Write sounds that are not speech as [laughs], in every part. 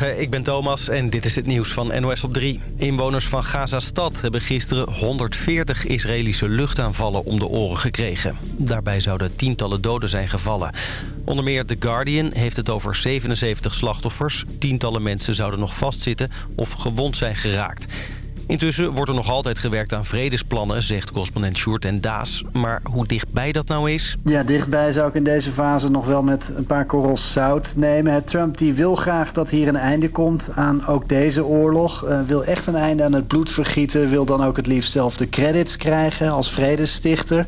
Ik ben Thomas en dit is het nieuws van NOS op 3. Inwoners van Gaza-stad hebben gisteren 140 Israëlische luchtaanvallen om de oren gekregen. Daarbij zouden tientallen doden zijn gevallen. Onder meer The Guardian heeft het over 77 slachtoffers. Tientallen mensen zouden nog vastzitten of gewond zijn geraakt. Intussen wordt er nog altijd gewerkt aan vredesplannen, zegt correspondent Sjoerd en Daas. Maar hoe dichtbij dat nou is? Ja, dichtbij zou ik in deze fase nog wel met een paar korrels zout nemen. Trump die wil graag dat hier een einde komt aan ook deze oorlog. Uh, wil echt een einde aan het bloedvergieten. Wil dan ook het liefst zelf de credits krijgen als vredesstichter.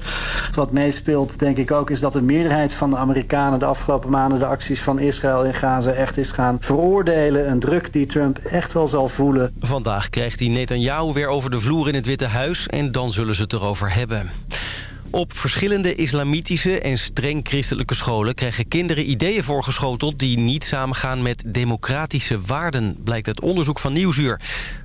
Wat meespeelt denk ik ook is dat de meerderheid van de Amerikanen... de afgelopen maanden de acties van Israël in Gaza echt is gaan veroordelen. Een druk die Trump echt wel zal voelen. Vandaag krijgt hij Netanyahu Netanyahu weer over de vloer in het Witte Huis... en dan zullen ze het erover hebben. Op verschillende islamitische en streng christelijke scholen... krijgen kinderen ideeën voorgeschoteld die niet samengaan met democratische waarden... blijkt uit onderzoek van Nieuwsuur.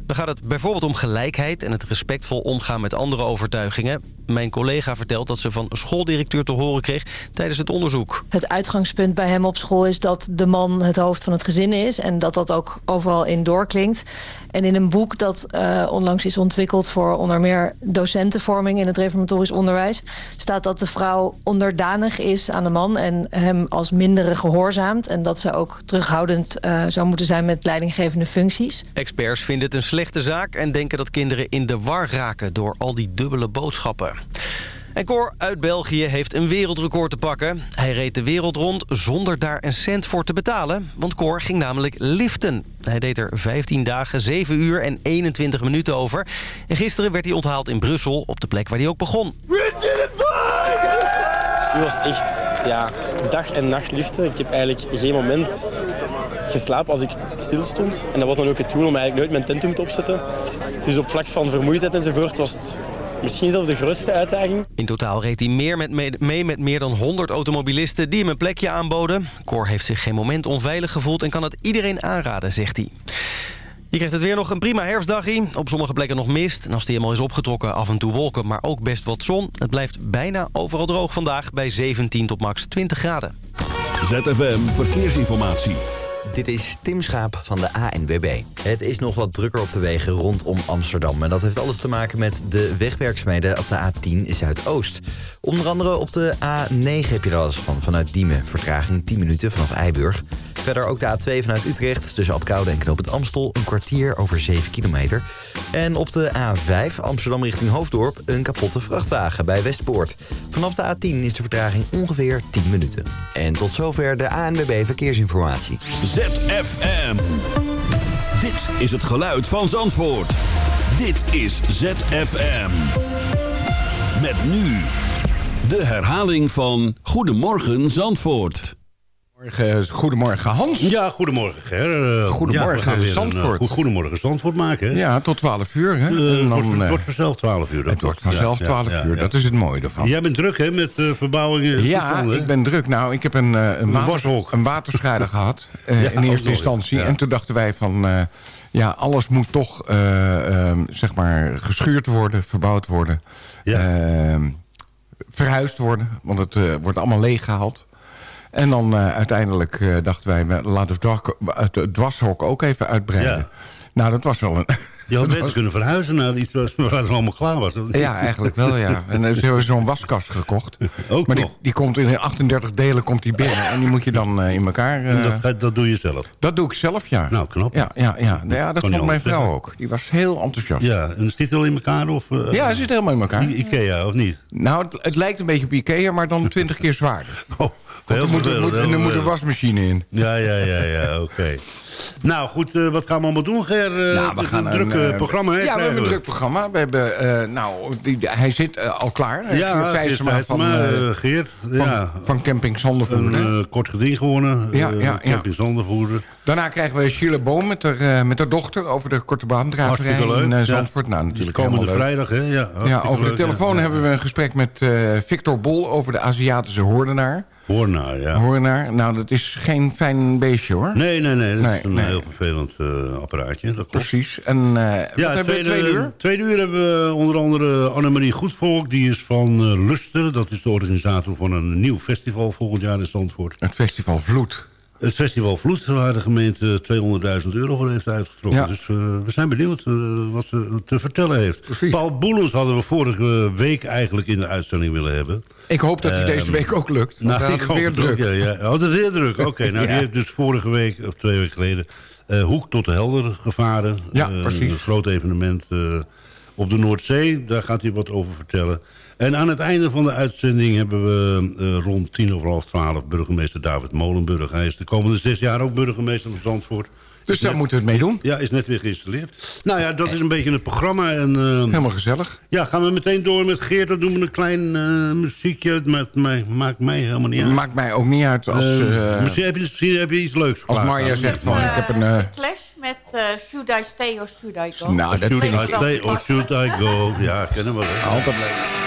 Dan gaat het bijvoorbeeld om gelijkheid en het respectvol omgaan met andere overtuigingen. Mijn collega vertelt dat ze van schooldirecteur te horen kreeg tijdens het onderzoek. Het uitgangspunt bij hem op school is dat de man het hoofd van het gezin is... en dat dat ook overal in doorklinkt. En in een boek dat uh, onlangs is ontwikkeld voor onder meer docentenvorming in het reformatorisch onderwijs... staat dat de vrouw onderdanig is aan de man en hem als mindere gehoorzaamt... en dat ze ook terughoudend uh, zou moeten zijn met leidinggevende functies. Experts vinden het een slechte zaak en denken dat kinderen in de war raken door al die dubbele boodschappen. En Cor uit België heeft een wereldrecord te pakken. Hij reed de wereld rond zonder daar een cent voor te betalen. Want Cor ging namelijk liften. Hij deed er 15 dagen, 7 uur en 21 minuten over. En gisteren werd hij onthaald in Brussel, op de plek waar hij ook begon. We did it, Het was echt ja, dag en nacht liften. Ik heb eigenlijk geen moment geslapen als ik stil stond. En dat was dan ook het doel om eigenlijk nooit mijn tent te opzetten. Dus op vlak van vermoeidheid enzovoort was het misschien zelfs de grootste uitdaging. In totaal reed hij meer met mee met meer dan 100 automobilisten die hem een plekje aanboden. Cor heeft zich geen moment onveilig gevoeld en kan het iedereen aanraden, zegt hij. Je krijgt het weer nog een prima herfstdagje. Op sommige plekken nog mist. En als die helemaal is opgetrokken, af en toe wolken, maar ook best wat zon. Het blijft bijna overal droog vandaag bij 17 tot max 20 graden. ZFM Verkeersinformatie. Dit is Tim Schaap van de ANWB. Het is nog wat drukker op de wegen rondom Amsterdam. En dat heeft alles te maken met de wegwerkzaamheden op de A10 Zuidoost. Onder andere op de A9 heb je er van. Vanuit Diemen, vertraging 10 minuten vanaf Eiburg. Verder ook de A2 vanuit Utrecht tussen Apkoude en Knoop het Amstel... een kwartier over 7 kilometer. En op de A5 Amsterdam richting Hoofddorp een kapotte vrachtwagen bij Westpoort. Vanaf de A10 is de vertraging ongeveer 10 minuten. En tot zover de ANWB Verkeersinformatie. ZFM. Dit is het geluid van Zandvoort. Dit is ZFM. Met nu de herhaling van Goedemorgen Zandvoort. Goedemorgen Hans. Ja, goedemorgen Ger. Goedemorgen ja, Zandvoort. Een, goedemorgen Zandvoort maken. Hè? Ja, tot 12 uur. Hè? Uh, en dan, het, wordt, het wordt vanzelf 12 uur. Het wordt vanzelf 12 ja, uur, dat is het mooie ervan. Jij bent druk hè, met uh, verbouwingen? Ja, ik ben druk. Nou, ik heb een, uh, een, water, een waterscheider [laughs] gehad in eerste instantie. En toen dachten wij van... ja, alles moet toch ehm, zeg maar geschuurd worden, verbouwd worden. Ehm, verhuisd worden, want het wordt allemaal leeggehaald. En dan uh, uiteindelijk uh, dachten wij, laten we het dwarshok ook even uitbreiden. Ja. Nou, dat was wel een... Je had beter kunnen verhuizen naar iets waar het allemaal klaar was. Ja, eigenlijk wel, ja. [laughs] En ze hebben zo'n waskast gekocht. Ook maar nog? Die, die, komt in 38 delen komt die binnen. En die moet je dan uh, in elkaar... Uh, en dat, dat doe je zelf? Dat doe ik zelf, ja. Nou, knap. Ja, ja, ja. ja dat vond mijn vrouw ook. Die was heel enthousiast. Ja, en zit het al in elkaar? Of, uh, ja, het zit helemaal in elkaar. Ikea, of niet? Nou, het, het, lijkt een beetje op Ikea, maar dan 20 keer zwaarder. Oh. Er moet, er moet, en er moet een wasmachine in. Ja, ja, ja, ja oké. Okay. [laughs] Nou goed, uh, wat gaan we allemaal doen, Ger? Uh, nou, we gaan een druk uh, programma, hè? Ja, we hebben een druk programma. We hebben, nou, die, hij zit al klaar. Ja, Geert van, van, Geert. Van, ja. van Camping Zondervoerder. Een kort geding gewonnen. Ja, ja, Camping Zondervoerder. Daarna krijgen we Sheila Boom met haar, met haar dochter over de korte baandragerij in Zandvoort. Nou, natuurlijk komende vrijdag, hè? Ja, ja over de telefoon hebben we een gesprek met Victor Bol over de Aziatische hoordenaar. Hoornaar, ja. Hoornaar. Nou, dat is geen fijn beestje, hoor. Nee, nee, nee. Dat nee, is een nee. heel vervelend uh, apparaatje. Dat. Precies. En uh, ja, wat hebben we tweede uur? Tweede uur hebben we onder andere Annemarie Goedvolk. Die is van uh, Luster. Dat is de organisator van een nieuw festival volgend jaar in Zandvoort. Het festival Vloed. Het festival Vloed, waar de gemeente 200.000 euro voor heeft uitgetrokken. Ja. Dus eh, we zijn benieuwd eh, wat ze te vertellen heeft. Precies. Paul Boelens hadden we vorige week eigenlijk in de uitzending willen hebben. Ik hoop dat hij Ehm, deze week ook lukt. Want hij ik hoop weer ook, druk. Ja, ja. Hij had het weer druk. Oké, [laughs] nou Ja. die heeft dus vorige week, of twee weken geleden... eh, Hoek tot de Helder gevaren. Ja, precies. Een groot evenement op de Noordzee. Daar gaat hij wat over vertellen. En aan het einde van de uitzending hebben we eh, rond tien over half twaalf... burgemeester David Molenburg. Hij is de komende zes jaar ook burgemeester van Zandvoort. Dus daar net- moeten we het mee doen. Ja, is net weer geïnstalleerd. Nou ja, dat is een beetje het programma. En, eh, Helemaal gezellig. ja, gaan we meteen door met Geert. Dan doen we een klein eh, muziekje. Het maakt mij, maakt mij helemaal niet uit. Maakt mij ook niet uit als, misschien, heb je, misschien heb je iets leuks als. Marja zegt van ik heb een... Clash met eh, Should I Stay or Should I Go? Nou, dat Should I stay or should I go? Ja, kennen we wel. altijd leuk.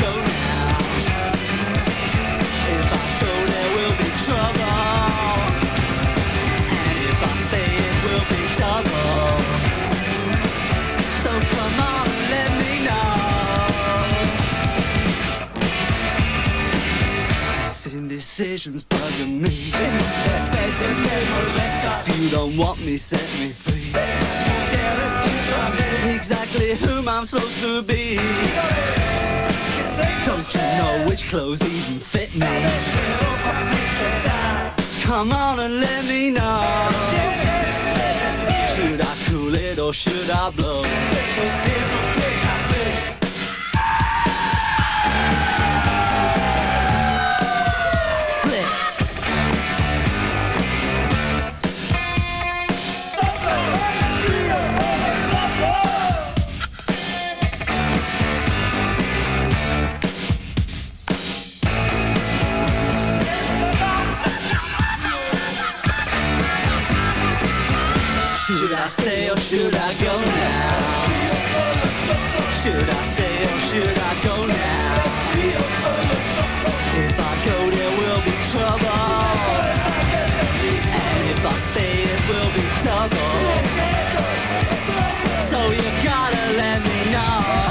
go indecision's bugging me. If you don't want me, set me free. Exactly whom I'm supposed to be. Don't you know which clothes even fit me? Come on and let me know. Should I cool it or should I blow? I stay or should I go now? Should I stay or should I go now? If I go, there will be trouble. And if I stay, it will be double. So you gotta let me know.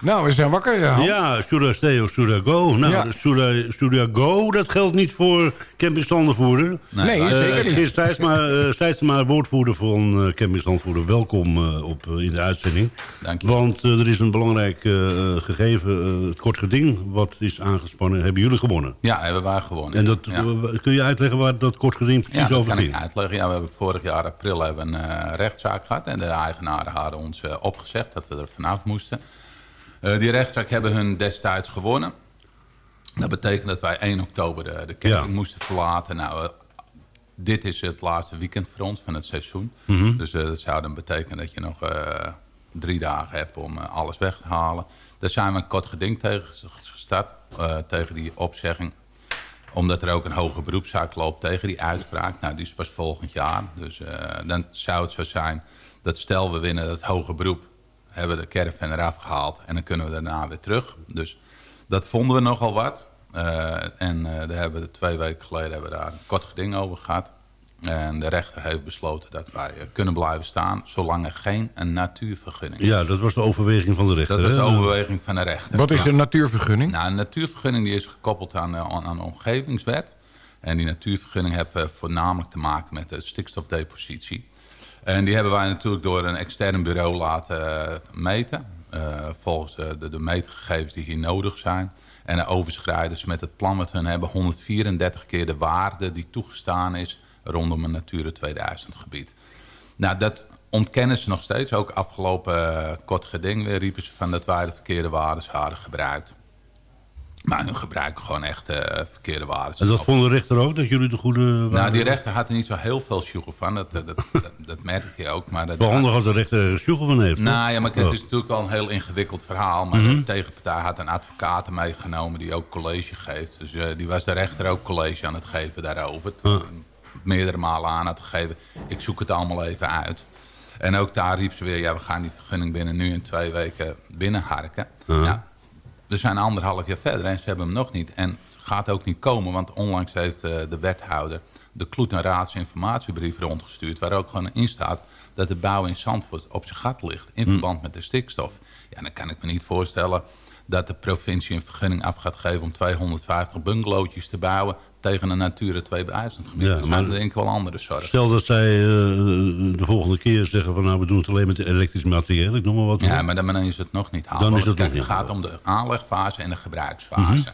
Nou, we zijn wakker, ja. Ja, or should I go? Nou, Ja. should I go, dat geldt niet voor camping Zandvoerder. Nee, Eh, zeker niet. Geert Stijsma, eh, Stijsma, woordvoerder van eh camping Zandvoerder. Welkom eh, op, eh, in de uitzending. Dank je. Want eh, er is een belangrijk eh, gegeven, eh, het kort geding, wat is aangespannen. Hebben jullie gewonnen? Ja, hebben wij gewonnen. En dat, ja. eh, kun je uitleggen waar dat kort geding precies Ja, dat over kan ging? ik uitleggen. Ja, we hebben vorig jaar april hebben een eh, rechtszaak gehad. En de eigenaren hadden ons eh, opgezegd dat we er vanaf moesten. Eh, die rechtszaak hebben hun destijds gewonnen. Dat betekent dat wij 1 oktober de, de camping Ja. moesten verlaten. Nou, eh, dit is het laatste weekend voor ons van het seizoen. Mhm. Dus eh, dat zou dan betekenen dat je nog drie dagen hebt om alles weg te halen. Daar zijn we een kort geding tegen gestart, tegen die opzegging. Omdat er ook een hoge beroepszaak loopt tegen die uitspraak. Nou, die is pas volgend jaar. Dus dan zou het zo zijn dat stel we winnen het hoge beroep... hebben we de caravan eraf gehaald en dan kunnen we daarna weer terug. Dus dat vonden we nogal wat. en daar hebben we twee weken geleden hebben we daar een kort geding over gehad. En de rechter heeft besloten dat wij eh, kunnen blijven staan... zolang er geen een natuurvergunning is. Ja, dat was de overweging van de rechter. Dat was de overweging van de rechter. Wat is een natuurvergunning? Nou, een natuurvergunning die is gekoppeld aan, eh, aan de omgevingswet. En die natuurvergunning heeft eh, voornamelijk te maken met de stikstofdepositie. En die hebben wij natuurlijk door een extern bureau laten meten. volgens de, de meetgegevens die hier nodig zijn. En de overschrijden ze met het plan wat hun hebben 134 keer de waarde die toegestaan is rondom een Natura 2000 gebied. Nou, dat ontkennen ze nog steeds. Ook afgelopen kort geding weer riepen ze van dat wij de verkeerde waarden hadden gebruikt. Maar hun gebruiken gewoon echt uh, verkeerde waarden. En dat vond de rechter ook, dat jullie de goede waarden... Nou, die rechter had er niet zo heel veel sjoegel van. Dat, dat, [laughs] dat, dat, merkte je ook. Maar dat Wel handig als de rechter sjoegel van heeft. Nou ja, maar het is natuurlijk wel een heel ingewikkeld verhaal. Maar mhm. de tegenpartij had een advocaat meegenomen die ook college geeft. Dus uh, die was de rechter ook college aan het geven daarover meerdere malen aan had gegeven. Ik zoek het allemaal even uit. En ook daar riep ze weer, ja, we gaan die vergunning binnen nu in twee weken binnenharken. Ja, we zijn anderhalf jaar verder en ze hebben hem nog niet. En het gaat ook niet komen, want onlangs heeft uh, de wethouder de Kloet- en Raadsinformatiebrief rondgestuurd... waar ook gewoon in staat dat de bouw in Zandvoort op zijn gat ligt... in hm. verband met de stikstof. Ja, dan kan ik me niet voorstellen dat de provincie een vergunning af gaat geven... om 250 bungalowtjes te bouwen tegen een Natura 2000 gebied. Ja, maar denk ik wel andere zorg. Stel dat zij uh, de volgende keer zeggen van nou we doen het alleen met elektrisch materieel, ik noem maar wat. Ja, maar dan is het nog niet haalbaar. Dan is het, Kijk, het gaat om de aanlegfase en de gebruiksfase. Mhm.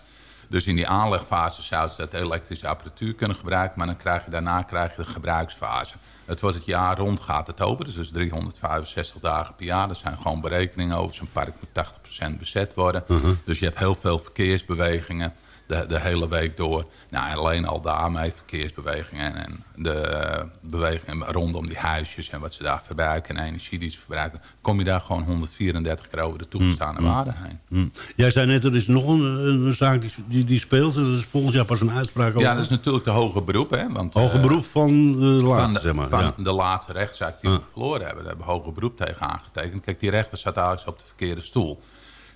Dus in die aanlegfase zou ze dat elektrische apparatuur kunnen gebruiken, maar dan krijg je daarna krijg je de gebruiksfase. Het wordt het jaar rond gaat het open, dus 365 dagen per jaar. Er zijn gewoon berekeningen over. Zo'n park moet 80% bezet worden. Mhm. Dus je hebt heel veel verkeersbewegingen de, de hele week door. Nou, alleen al daarmee verkeersbewegingen en de bewegingen rondom die huisjes en wat ze daar verbruiken en energie die ze verbruiken, kom je daar gewoon 134 keer over de toegestane mm, mm, waarde heen. Mm. Jij zei net, er is nog een, een zaak die, die, die speelt. Dat is volgend jaar pas een uitspraak over. Ja, dat is natuurlijk de hoge beroep. Hè, want, hoge beroep eh, van de laatste, van de, zeg maar. Van de laatste rechtszaak die we verloren hebben. Daar hebben we hoge beroep tegen aangetekend. Kijk, die rechter zat eigenlijk op de verkeerde stoel.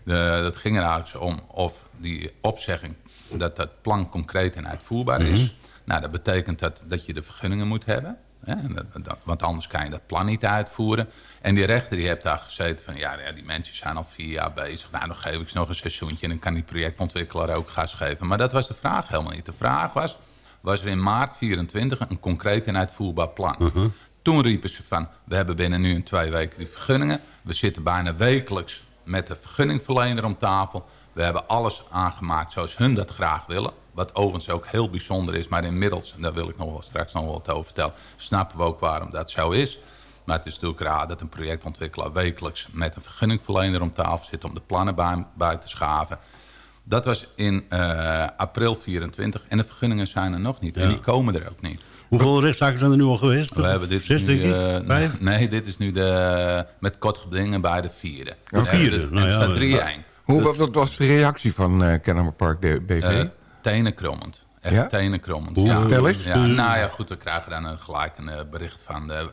De, dat ging er eigenlijk om of die opzegging dat dat plan concreet en uitvoerbaar is. Mhm. Nou, dat betekent dat, dat je de vergunningen moet hebben. Hè? Dat, want anders kan je dat plan niet uitvoeren. En die rechter die heeft daar gezeten van... Ja, ja, die mensen zijn al vier jaar bezig. Nou, dan geef ik ze nog een seizoentje... en dan kan die projectontwikkelaar ook gas geven. Maar dat was de vraag helemaal niet. De vraag was... was er in maart 24 een concreet en uitvoerbaar plan. Mhm. Toen riepen ze van... we hebben binnen nu in twee weken die vergunningen. We zitten bijna wekelijks met de vergunningverlener om tafel... We hebben alles aangemaakt zoals hun dat graag willen. Wat overigens ook heel bijzonder is. Maar inmiddels, en daar wil ik nog wel straks nog wat over vertellen... snappen we ook waarom dat zo is. Maar het is natuurlijk raar dat een projectontwikkelaar wekelijks... met een vergunningverlener om tafel zit om de plannen bij, te schaven. Dat was in uh, april 24 en de vergunningen zijn er nog niet. En die komen er ook niet. Hoeveel rechtszaken zijn er nu al geweest? We hebben dit Zes, nu, uh, [laughs] nee, dit is nu de, met kort gedingen bij de vierde. Oh, vierde? Nou, ja, 3-1. Hoe, wat, wat, was de reactie van uh, Kennemer Park BV? Uh, eh, tenenkrommend. Echt ja? tenenkrommend. Hoe, ja. Vertel eens. Ja, nou ja, goed, we krijgen dan een, gelijk een bericht van, de,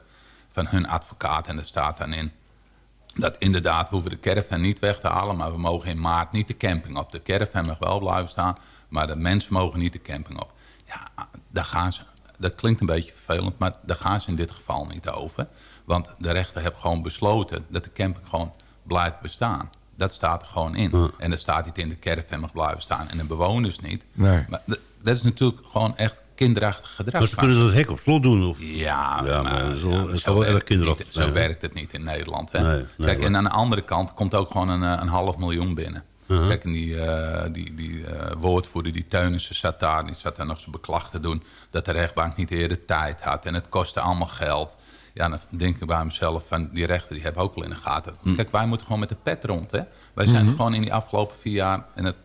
van hun advocaat. En er staat dan in dat inderdaad, we hoeven de caravan niet weg te halen... maar we mogen in maart niet de camping op. De caravan mag wel blijven staan, maar de mensen mogen niet de camping op. Ja, daar gaan ze, dat klinkt een beetje vervelend, maar daar gaan ze in dit geval niet over. Want de rechter heeft gewoon besloten dat de camping gewoon blijft bestaan. Dat staat er gewoon in. En dat staat niet in de caravan mag blijven staan. En de bewoners niet. Nee. Maar dat is natuurlijk gewoon echt kinderachtig gedrag. Maar ze kunnen dat hek op slot doen? Of? Ja, ja maar, zo, zo, erg kinderachtig Zo werkt het niet in Nederland. Hè? Nee, Kijk, en aan de andere kant komt ook gewoon een, eh, een half miljoen binnen. Uh-huh. Kijk, en die, uh, die, die uh, woordvoerder, die Teunissen, zat daar. Die zat daar nog zijn beklag te doen. Dat de rechtbank niet eerder tijd had. En het kostte allemaal geld. Ja, dan denk ik bij mezelf van die rechter die hebben ook wel in de gaten. Hm. Kijk, wij moeten gewoon met de pet rond. Hè? Wij zijn mhm. gewoon in die afgelopen vier jaar... En het,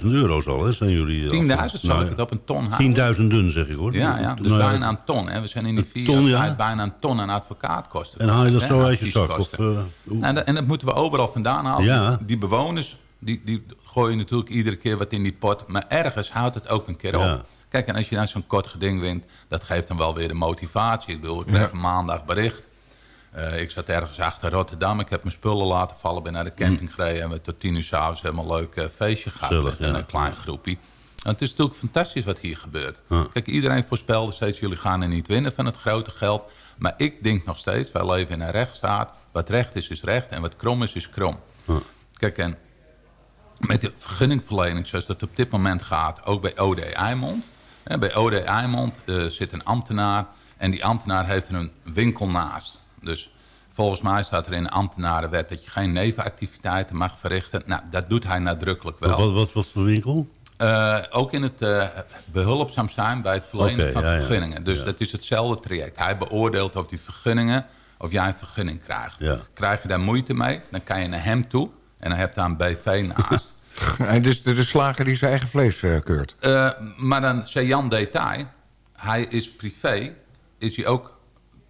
10.000 euro's al, hè, zijn jullie... 10.000, zou nou, ik het op een ton halen? 10.000 zeg ik hoor. Ja, ja dus nou, bijna een ton. Hè. We zijn in die vier ton, jaar ja. bijna een ton aan advocaatkosten. En haal je dat zo uit je zak? Of, uh, en, en, dat moeten we overal vandaan halen. Ja. Die bewoners die, die gooi je natuurlijk iedere keer wat in die pot. Maar ergens houdt het ook een keer op. Kijk, en als je dan zo'n kort geding wint, dat geeft dan wel weer de motivatie. Ik bedoel, ik kreeg maandag bericht. Uh, ik zat ergens achter Rotterdam. Ik heb mijn spullen laten vallen, ben naar de camping gereden... en we tot tien uur s'avonds helemaal een leuk uh, feestje gehad Zullig, met een klein groepje. En het is natuurlijk fantastisch wat hier gebeurt. Kijk, iedereen voorspelde steeds... jullie gaan er niet winnen van het grote geld. Maar ik denk nog steeds, wij leven in een rechtsstaat. Wat recht is, is recht. En wat krom is, is krom. Kijk, en met de vergunningverlening zoals dat op dit moment gaat... ook bij OD Eimond... Bij OD Eimond uh, zit een ambtenaar en die ambtenaar heeft er een winkel naast. Dus volgens mij staat er in de ambtenarenwet dat je geen nevenactiviteiten mag verrichten. Nou, dat doet hij nadrukkelijk wel. Wat, wat, wat voor winkel? Uh, ook in het uh, behulpzaam zijn bij het verlenen van vergunningen. Dus dat is hetzelfde traject. Hij beoordeelt of die vergunningen, of jij een vergunning krijgt. Krijg je daar moeite mee, dan kan je naar hem toe en dan heb je daar een BV naast. [laughs] En dus de, de slager die zijn eigen vlees uh, keurt. Uh, maar dan zei Jan Detail, hij is privé, is hij ook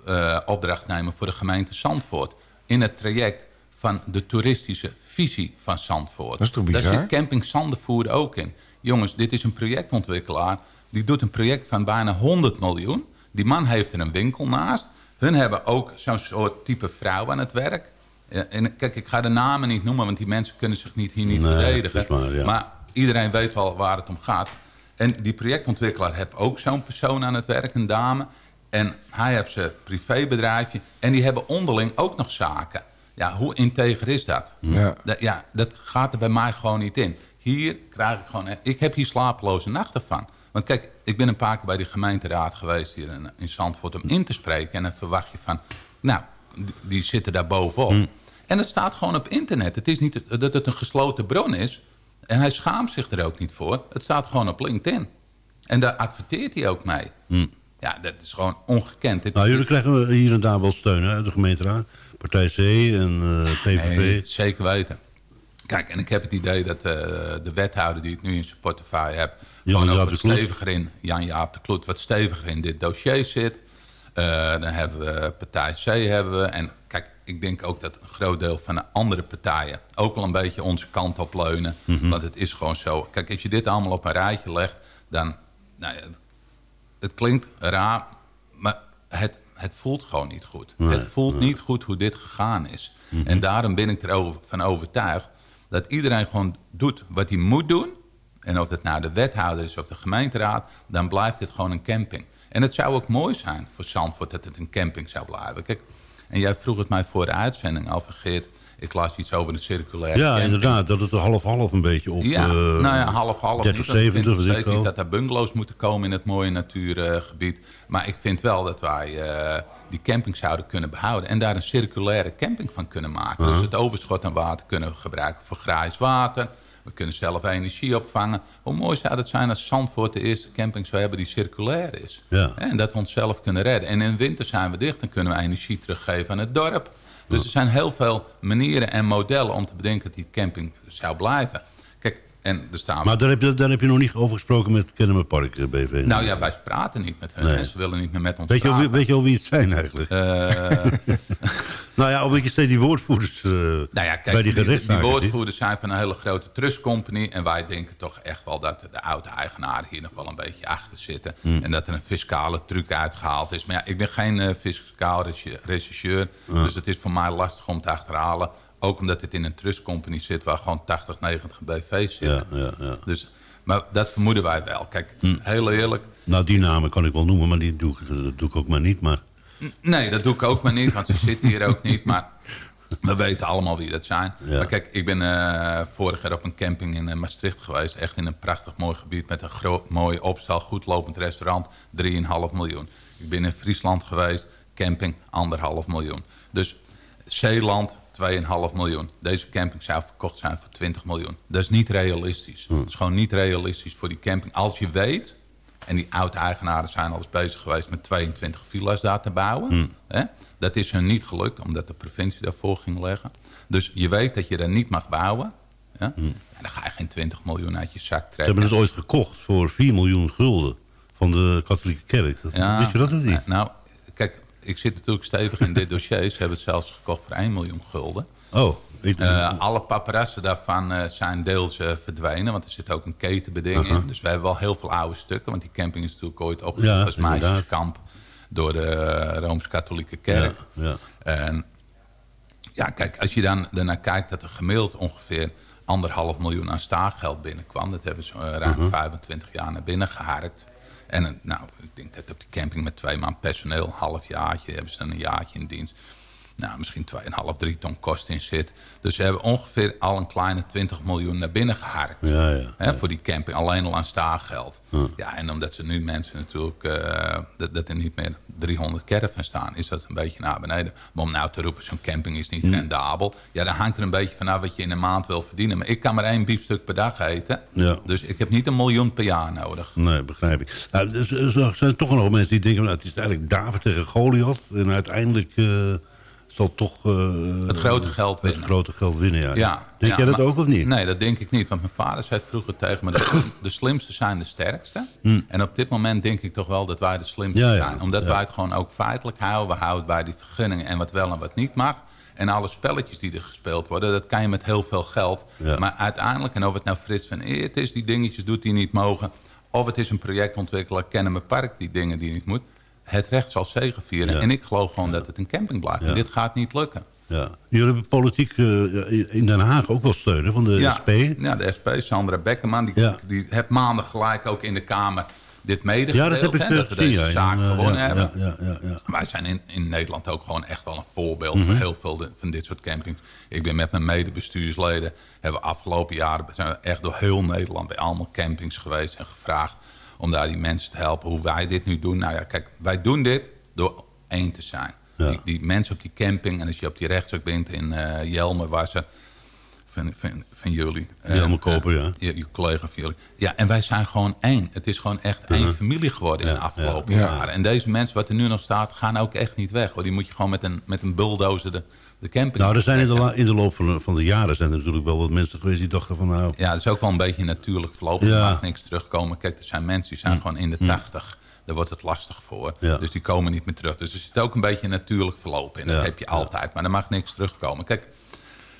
uh, opdrachtnemer voor de gemeente Zandvoort. In het traject van de toeristische visie van Zandvoort. Dat is toch bizar? Daar zit camping Zandervoer ook in. Jongens, dit is een projectontwikkelaar. Die doet een project van bijna 100 miljoen. Die man heeft er een winkel naast. Hun hebben ook zo'n soort type vrouw aan het werk. En kijk, ik ga de namen niet noemen, want die mensen kunnen zich niet, hier niet verdedigen. Maar, maar, iedereen weet wel waar het om gaat. En die projectontwikkelaar heeft ook zo'n persoon aan het werk, een dame. En hij heeft zijn privébedrijfje. En die hebben onderling ook nog zaken. Ja, hoe integer is dat? Ja. dat? Ja, dat gaat er bij mij gewoon niet in. Hier krijg ik gewoon... Ik heb hier slapeloze nachten van. Want kijk, ik ben een paar keer bij de gemeenteraad geweest hier in, in Zandvoort om in te spreken. En dan verwacht je van... Nou, die zitten daar bovenop. Mm. En het staat gewoon op internet. Het is niet dat het een gesloten bron is. En hij schaamt zich er ook niet voor. Het staat gewoon op LinkedIn. En daar adverteert hij ook mee. Mm. Ja, dat is gewoon ongekend. nou, jullie krijgen hier en daar wel steun uit de gemeenteraad. Partij C en uh, eh, PVV. Nee, zeker weten. Kijk, en ik heb het idee dat uh, de wethouder die het nu in zijn portefeuille hebt... Gewoon ook wat steviger in, Jan-Jaap de Kloet, wat steviger in dit dossier zit. Uh, dan hebben we partij C hebben we. En kijk, ik denk ook dat een groot deel van de andere partijen... ook wel een beetje onze kant op leunen. Mhm. Want het is gewoon zo. Kijk, als je dit allemaal op een rijtje legt... dan, nou ja, het klinkt raar, maar het, het voelt gewoon niet goed. het voelt niet goed hoe dit gegaan is. Mhm. En daarom ben ik ervan overtuigd... dat iedereen gewoon doet wat hij moet doen... en of het nou de wethouder is of de gemeenteraad... dan blijft dit gewoon een camping. En het zou ook mooi zijn voor Zandvoort dat het een camping zou blijven. Kijk, en jij vroeg het mij voor de uitzending af, Geert. Ik las iets over de circulaire Ja, inderdaad, dat het er half-half een beetje op... Ja, uh, nou ja, half-half. 30, 70, ik vind niet dat er bungalows moeten komen in het mooie natuurgebied. maar ik vind wel dat wij uh, die camping zouden kunnen behouden... en daar een circulaire camping van kunnen maken. Uh -huh. Dus het overschot aan water kunnen gebruiken voor grijs water... We kunnen zelf energie opvangen. Hoe mooi zou het zijn als Zandvoort de eerste camping zou hebben die circulair is. Ja. En dat we onszelf kunnen redden. En in de winter zijn we dicht, dan kunnen we energie teruggeven aan het dorp. Dus er zijn heel veel manieren en modellen om te bedenken dat die camping zou blijven. En er staan... Maar daar heb, je, daar heb je nog niet over gesproken met Kennemer Park eh, BV? Nou ja, wij praten niet met hen. Ze willen niet meer met ons weet je, al, weet je al wie het zijn eigenlijk? Uh... [laughs] nou ja, omdat je steeds die woordvoerders uh, nou ja, kijk, bij die Die, die woordvoerders zijn van een hele grote trustcompany. En wij denken toch echt wel dat de oude eigenaren hier nog wel een beetje achter zitten. Hmm. En dat er een fiscale truc uitgehaald is. Maar ja, ik ben geen uh, fiscaal rechercheur. Dus het is voor mij lastig om te achterhalen ook omdat het in een trustcompany zit waar gewoon 80, 90 BV's zitten. Ja, ja, ja. Dus, maar dat vermoeden wij wel. Kijk, hm. heel eerlijk... Nou, die namen kan ik wel noemen, maar die doe, dat doe ik ook maar niet. Maar... Nee, dat doe ik ook maar niet, want ze zitten hier ook niet. Maar [laughs] we weten allemaal wie dat zijn. Maar kijk, ik ben uh, vorig jaar op een camping in uh, Maastricht geweest. Echt in een prachtig mooi gebied met een groot, mooi opstal, goed lopend restaurant. 3,5 miljoen. Ik ben in Friesland geweest, camping, 1,5 miljoen. Dus Zeeland, 2,5 miljoen. Deze camping zou verkocht zijn voor 20 miljoen. Dat is niet realistisch. Dat is gewoon niet realistisch voor die camping. Als je weet, en die oud-eigenaren zijn al eens bezig geweest... met 22 villa's daar te bouwen. Hmm. Hè? Dat is hun niet gelukt, omdat de provincie daarvoor ging leggen. Dus je weet dat je daar niet mag bouwen. Ja? Hmm. En dan ga je geen 20 miljoen uit je zak trekken. Ze hebben het ooit gekocht voor 4 miljoen gulden van de katholieke kerk. Dat, ja, wist je dat of niet? Nou, ik zit natuurlijk stevig in dit dossier. Ze hebben het zelfs gekocht voor 1 miljoen gulden. Oh. Uh, alle paparazzen daarvan uh, zijn deels uh, verdwenen. Want er zit ook een ketenbeding -huh. in. Dus we hebben wel heel veel oude stukken. Want die camping is natuurlijk ooit opgezet ja, als meisjeskamp. Door de Rooms-Katholieke Kerk. Ja, ja. En ja, kijk, als je dan ernaar kijkt dat er gemiddeld ongeveer anderhalf miljoen aan staaggeld binnenkwam. Dat hebben ze ruim -huh. 25 jaar naar binnen geharkt. En nou, ik denk dat op die camping met twee man personeel, half jaartje, hebben ze dan een jaartje in dienst. Nou, misschien 2,5, 3 ton kost in zit. Dus ze hebben ongeveer al een kleine 20 miljoen naar binnen geharkt. Ja, ja, hè, voor die camping, alleen al aan staaggeld. Ja. ja, en omdat ze nu mensen natuurlijk, uh, dat, dat er niet meer 300 caravans staan, is dat een beetje naar beneden. Maar om nou te roepen, zo'n camping is niet rendabel. Ja, dan hangt er een beetje vanaf wat je in een maand wil verdienen. Maar ik kan maar één biefstuk per dag eten. Ja. Dus ik heb niet een miljoen per jaar nodig. Nee, begrijp ik. Nou, dus, er zijn toch nog mensen die denken, nou, het is eigenlijk David tegen Goliath. En uiteindelijk... Uh zal toch uh, het grote geld winnen. Het grote geld winnen, ja. ja denk ja, jij dat maar, ook of niet? Nee, dat denk ik niet. Want mijn vader zei vroeger tegen me... dat [clears throat] de slimste zijn de sterkste. Hmm. En op dit moment denk ik toch wel dat wij de slimste Ja, zijn. Omdat wij het gewoon ook feitelijk houden. We houden bij die vergunningen en wat wel en wat niet mag. En alle spelletjes die er gespeeld worden, dat kan je met heel veel geld. Maar uiteindelijk, en of het nou Frits van Eert is... die dingetjes doet die niet mogen... of het is een projectontwikkelaar Kennemer Park die dingen die niet moet... het recht zal zegevieren. Ja. En ik geloof gewoon dat het een camping blijft. En dit gaat niet lukken. Ja. Jullie hebben politiek eh, in Den Haag ook wel steun hè, van de ja, SP. Ja, de SP, Sandra Beckerman, die, Ja. die heeft maandag gelijk ook in de Kamer dit medegedeeld. Ja, dat heb ik hè, eh, dat we deze ja. zaak Ja, gewonnen hebben. Ja, ja, ja, ja. Wij zijn in, in Nederland ook gewoon echt wel een voorbeeld Mhm. voor heel veel de- van dit soort campings. Ik ben met mijn medebestuursleden, hebben we afgelopen jaren zijn we echt door heel Nederland bij allemaal campings geweest en gevraagd om daar die mensen te helpen. Hoe wij dit nu doen. Nou ja, kijk, wij doen dit door één te zijn. Ja. Die, die mensen op die camping en als je op die rechtszaak bent in eh Jelmer, waar ze van, van, van jullie. eh, Jelmer Koper, ja. Je, je collega van jullie. Ja, en wij zijn gewoon één. Het is gewoon echt één familie geworden in de afgelopen ja. jaren. En deze mensen wat er nu nog staat, gaan ook echt niet weg. Hoor. Die moet je gewoon met een, met een bulldozer de, de camping Nou, er zijn in de, in de loop van de, van de jaren zijn er natuurlijk wel wat mensen geweest die dachten van nou... Ja, dat is ook wel een beetje natuurlijk verloop. Ja. Er mag niks terugkomen. Kijk, er zijn mensen die zijn gewoon in de tachtig. Daar wordt het lastig voor. Ja. Dus die komen niet meer terug. Dus er zit ook een beetje natuurlijk verloop in. Dat Ja. heb je altijd. Maar er mag niks terugkomen. Kijk,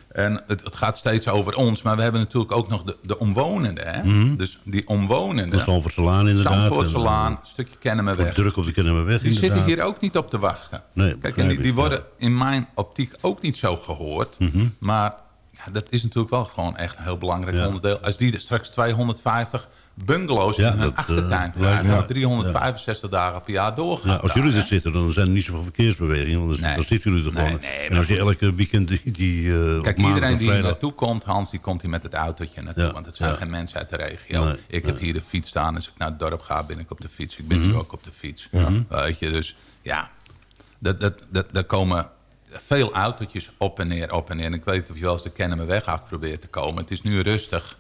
en het, het gaat steeds over ons. Maar we hebben natuurlijk ook nog de, de omwonenden. Hè? Dus die omwonenden... De Zandvoortselaan inderdaad. Zandvoortselaan, een stukje kennen we En, eh, weg. Druk op de Kennemerweg Die inderdaad. zitten hier ook niet op te wachten. Nee, Kijk, en die, worden in mijn optiek ook niet zo gehoord. Mhm. Maar ja, dat is natuurlijk wel gewoon echt een heel belangrijk Ja. onderdeel. Als die er straks 250 bungalows Ja, in hun dat, eh, achtertuin lijkt krijgen... me- of 365 dagen per jaar doorgaan. Ja, als jullie er zitten, dan zijn er niet zoveel verkeersbewegingen. Want dan, Nee. dan zitten jullie er Nee, gewoon. nee, en als je elke weekend die... die eh, Kijk, iedereen en die hier naartoe komt, Hans, die komt hier met het autootje naartoe. Ja, Want het zijn geen mensen uit de regio. Ik heb hier de fiets staan. Als ik naar het dorp ga, ben ik op de fiets. Ik ben nu ook op de fiets. Weet je, dus ja, dat, dat, dat, daar komen veel autootjes op en neer, op en neer. En ik weet niet of je wel eens de Kennemerweg af probeert te komen. Het is nu rustig,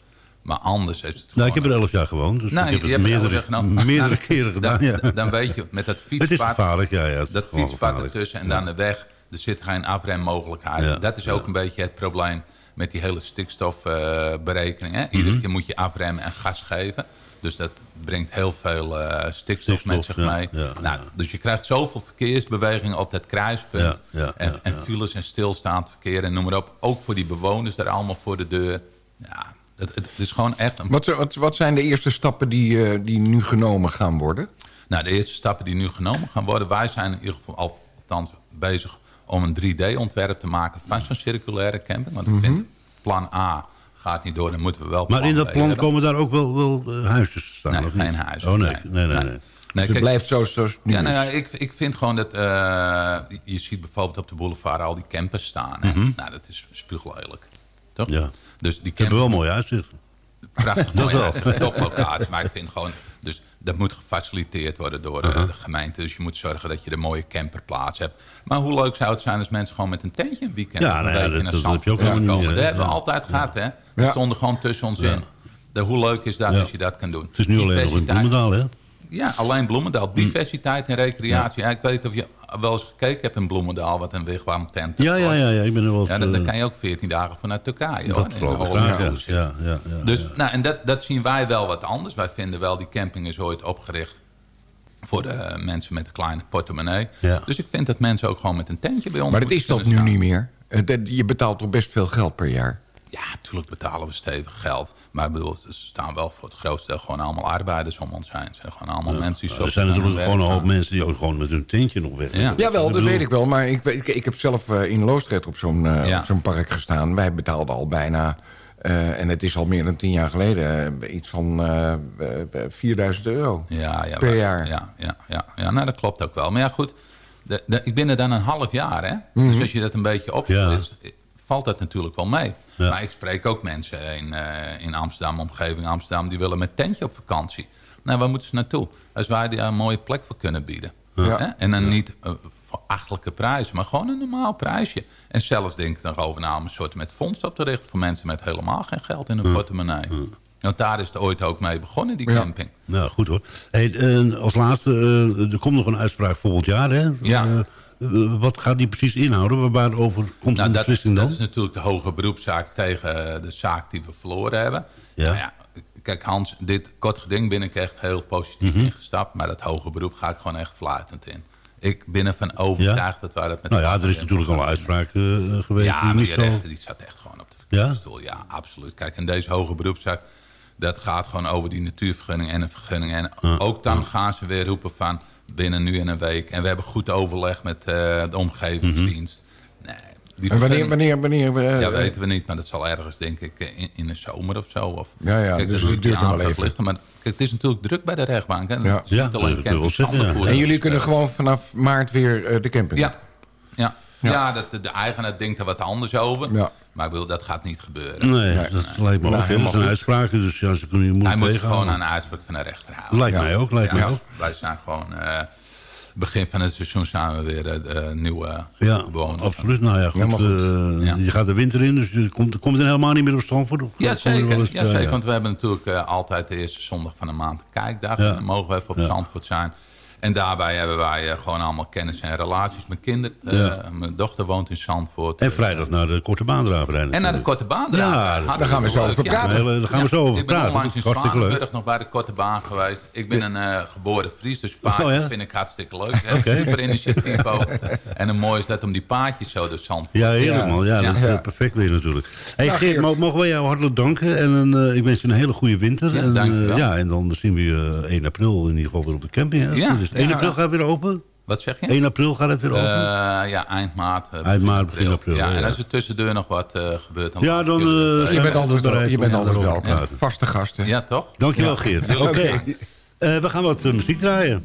maar anders is het Nou, ik heb er elf jaar gewoond. Dus ik heb je het er meerdere, [laughs] meerdere keren gedaan. Dan, ja. dan weet je, met dat [laughs] Het is fietspad... gevaarlijk, ja. ja het dat fietspad ertussen en dan de weg. Er zit geen afremmogelijkheid. Ja, Dat is ook een beetje het probleem met die hele stikstofberekening. Iedere Mhm. keer moet je afremmen en gas geven. Dus dat brengt heel veel eh, stikstof, met zich ja, mee. ja, nou. Dus je krijgt zoveel verkeersbeweging op dat kruispunt. En, en files en stilstaand verkeer en noem maar op. Ook voor die bewoners daar allemaal voor de deur. Ja, het, het is gewoon echt een Wat, wat, wat zijn de eerste stappen die, eh, die nu genomen gaan worden? Nou, de eerste stappen die nu genomen gaan worden... wij zijn in ieder geval al- althans bezig om een 3D-ontwerp te maken... van zo'n circulaire camping. Want ik vind, plan A gaat niet door, dan moeten we wel Maar in dat plan komen daar ook wel, wel eh, huisjes te staan? Nee, geen huizen. Oh nee, Nee. nee, nee. Nee. nee. Nee, Dus het kijk, blijft het nu ja, nou ja, ik, ik vind gewoon dat... eh, je ziet bijvoorbeeld op de boulevard al die campers staan. Hè? Nou, dat is spuuglelijk. Toch? Mhm. Ja. Dus die hebben wel mooi uitzicht. prachtig Dat mooi wel. uit, een toplocatie. Maar ik vind gewoon, dus dat moet gefaciliteerd worden door de, Uh-huh. de gemeente. Dus je moet zorgen dat je een mooie camperplaats hebt. Maar hoe leuk zou het zijn als mensen gewoon met een tentje een weekend Ja, een nou ja, dat- naar dat- dat heb je ook helemaal komen. niet, Dat hebben we Ja. altijd gehad, hè? Ja. Dat stond er gewoon tussen ons in. De, hoe leuk is dat Ja. als je dat kan doen? Het is nu alleen nog in. Bloemendaal, hè? Ja, alleen Bloemendaal. Diversiteit en recreatie. Ja. ik weet niet of je wel eens gekeken hebt in Bloemendaal... wat een wigwam-tent Ja, ja, ja, ja. Ik ben er wel... Ja, dan, dan kan je ook 14 dagen vanuit Turkije. dat geloof ik graag, ja. Ja, ja, ja, Dus, ja. nou, en dat, dat zien wij wel wat anders. Wij vinden wel, die camping is ooit opgericht voor de mensen met een kleine portemonnee. Ja. Dus ik vind dat mensen ook gewoon met een tentje bij ons Maar dat is dat nu niet meer. Eh, dat- Je betaalt toch best veel geld per jaar? Ja, natuurlijk betalen we stevig geld. Maar ik bedoel, ze staan wel voor het grootste deel gewoon allemaal arbeiders om ons heen. Het zijn gewoon allemaal mensen die er zo zijn natuurlijk gewoon een hoop mensen die ook gewoon met hun tentje nog weg. Ja. Jawel, dat weet ik wel. Maar ik, weet- ik, ik heb zelf eh, in Loosdrecht op zo'n eh, Ja. op zo'n park gestaan. Wij betaalden al bijna... eh, en het is al meer dan tien jaar geleden... iets van eh, eh, 4000 euro Ja, ja, per jaar. Ja, ja, ja, ja nou, dat klopt ook wel. Maar ja, goed, de, de- ik ben er dan een half jaar, hè. Mhm. Dus als je dat een beetje opsplitst, valt dat natuurlijk wel mee. Ja. Maar ik spreek ook mensen in, eh, in Amsterdam, omgeving Amsterdam... die willen met tentje op vakantie. Nou, waar moeten ze naartoe? Als wij daar een mooie plek voor kunnen bieden. Ja. En dan niet eh, voor achtelijke prijzen, maar gewoon een normaal prijsje. En zelfs denk ik nog over na om een soort met fonds op te richten... voor mensen met helemaal geen geld in hun portemonnee. Want daar is het ooit ook mee begonnen, die Ja. camping. Nou, goed hoor. Hey, als laatste, eh, er komt nog een uitspraak volgend jaar, hè? Ja. Eh, wat gaat die precies inhouden? Waarover komt Nou, de dat, beslissing dan? dat is natuurlijk de hoge beroepszaak tegen de zaak die we verloren hebben. Ja. Nou ja, kijk Hans, dit kort geding ben ik echt heel positief Mhm. ingestapt. Maar dat hoge beroep ga ik gewoon echt fluitend in. Ik ben ervan overtuigd dat wij dat met... Nou ja, er is natuurlijk al een uitspraak eh, geweest. Ja, maar die zo... rechter die zat echt gewoon op de verkeerde stoel. Ja, absoluut. Kijk, en deze hoge beroepszaak, dat gaat gewoon over die natuurvergunning en een vergunning. En ook dan gaan ze weer roepen van binnen nu en een week. En we hebben goed overleg met eh, de omgevingsdienst. Nee, die En wanneer, wanneer, wanneer... eh, ja, weten we niet, maar dat zal ergens, denk ik, in, in de zomer of zo. Of, Ja, ja, kijk, dus het duurt nog wel even. Lichten, maar kijk, het is natuurlijk druk bij de rechtbank. Hè? Ja. Het is niet Ja, alleen camping ja. En jullie kunnen eh, gewoon vanaf maart weer eh, de camping Ja, op? ja. ja. dat, de, de eigenaar denkt er wat anders over. Ja. Maar ik bedoel, dat gaat niet gebeuren. Nee, dat lijkt me Nou, ook. Dat goed. uitspraken, dus ja, ze kunnen je Hij moet gewoon aan de uitspraak van de rechter houden. Lijkt Ja. mij ook, lijkt mij Ja, ook. wij zijn gewoon... eh, begin van het seizoen zijn we weer eh, nieuwe Ja, bewoners. absoluut. Nou ja, goed. Eh, Ja. Je gaat de winter in, dus je komt, komt er helemaal niet meer op Stamford. Of Ja, er zeker. eens- Ja, ja, zeker. Want we hebben natuurlijk altijd de eerste zondag van de maand kijkdag. Dan mogen we even op Ja. Zandvoort zijn. En daarbij hebben wij eh, gewoon allemaal kennis en relaties met kinderen. Eh. Mijn dochter woont in Zandvoort. En vrijdag naar de korte baandraaf rijden. En naar de korte baan. Ja, daar gaan we zo over ja. praten. Daar gaan we zo over ik ben praten. onlangs in nog bij de korte baan geweest. Ik ben een eh, geboren Fries, dus paardjes Oh, ja? vind ik hartstikke leuk. Echt Super initiatief ook. En een mooi is dat om die paardjes zo door Zandvoort. Ja, heerlijk Ja. man. Ja, dat is eh, perfect weer natuurlijk. Hey, Nou, Geert, Geert. mo- mogen wij jou hartelijk danken. En een, eh, ik wens je een hele goede winter. Ja, en, dank je eh, wel. ja, en dan zien we je eh, 1 april in ieder geval weer op de camping. Hè? Ja, Dus 1 ja. april gaat het weer open? Wat zeg je? 1 april gaat het weer Eh, open? ja, eind maart. eh, Eind maart, begin april, Ja, ja, en als er tussendoor nog wat eh, gebeurt... Dan Ja, dan, eh, Je bent altijd, wel, bereid je bent altijd welkom. Vaste gasten. Ja, toch? Dankjewel Ja. Geert. [laughs] Oké. Eh, we gaan wat muziek draaien.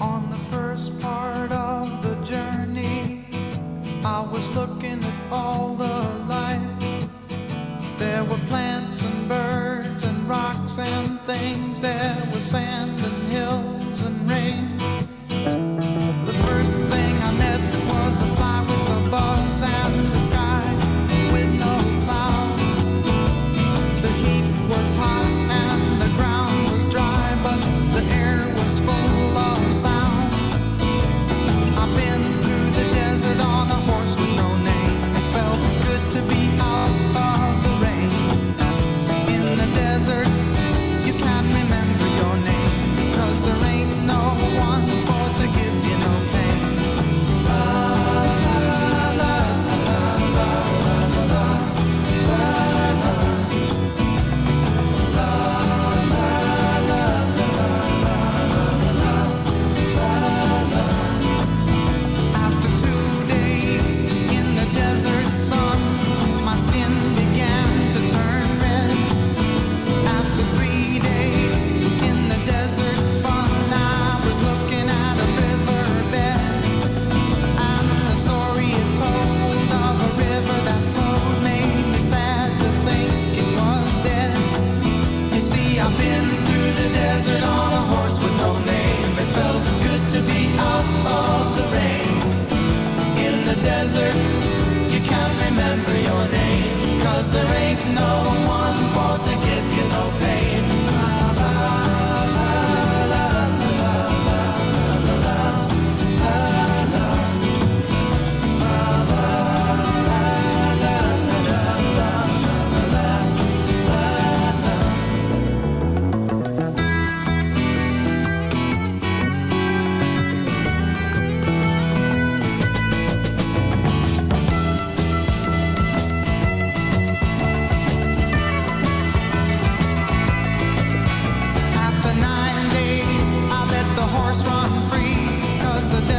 On the first part of the journey, I was looking at all the life. There were plants and birds and rocks and things. There was sand and hills and rain.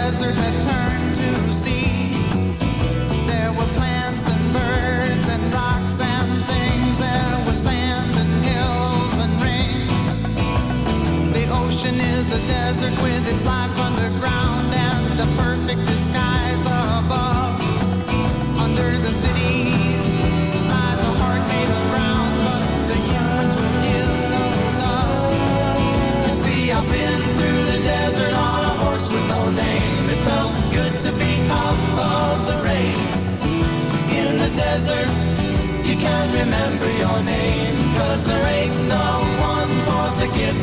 Desert had turned to sea. There were plants and birds and rocks and things. There was sand and hills and rings. The ocean is a desert with its life remember your name, cause there ain't no one for to give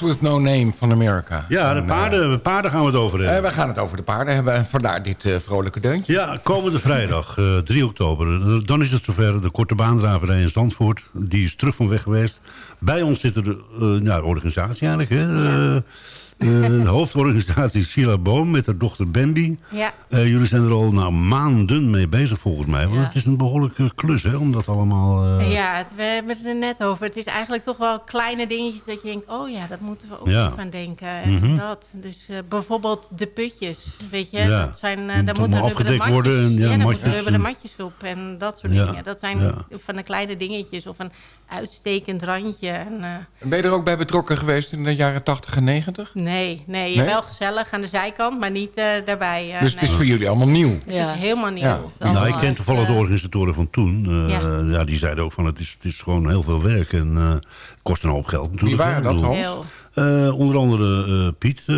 Horse with No Name van Amerika. Ja, de En, paarden, de paarden gaan we het over eh, hebben. we gaan het over de paarden hebben. En vandaar dit eh, vrolijke deuntje. Ja, komende vrijdag, eh 3 oktober. Eh, Dan is het zover. De korte baandraverij in Zandvoort. Die is terug van weg geweest. Bij ons zit er de, eh, nou, de organisatie eigenlijk. Hè? Eh, de hoofdorganisatie is Sheila Boom met haar dochter Bambi. Ja. Eh, jullie zijn er al nou, maanden mee bezig volgens mij. Want Ja. het is een behoorlijke klus hè, om dat allemaal... eh, Ja, het, we hebben het er net over. Het is eigenlijk toch wel kleine dingetjes dat je denkt... oh ja, dat moeten we ook Ja. aan denken. En Mhm. dat. Dus eh, bijvoorbeeld de putjes, weet je. Ja. Dat zijn, daar moeten rubberen afgedekt matjes, worden en, ja, ja, daar matjes moeten rubberen en- matjes op en dat soort Ja. dingen. Dat zijn Ja. van de kleine dingetjes of een uitstekend randje. En, eh, Ben je er ook bij betrokken geweest in de jaren 80 en 90? Nee, nee, Nee? wel gezellig aan de zijkant, maar niet eh, daarbij. eh, dus het is voor jullie allemaal nieuw. Het is helemaal nieuw. Ja. Nou, ik ken toevallig de organisatoren van toen. Eh, Ja. ja. die zeiden ook van het is, het is gewoon heel veel werk en eh, het kost een hoop geld natuurlijk. Wie waren dat, Hans? Eh, onder andere eh, Piet. eh,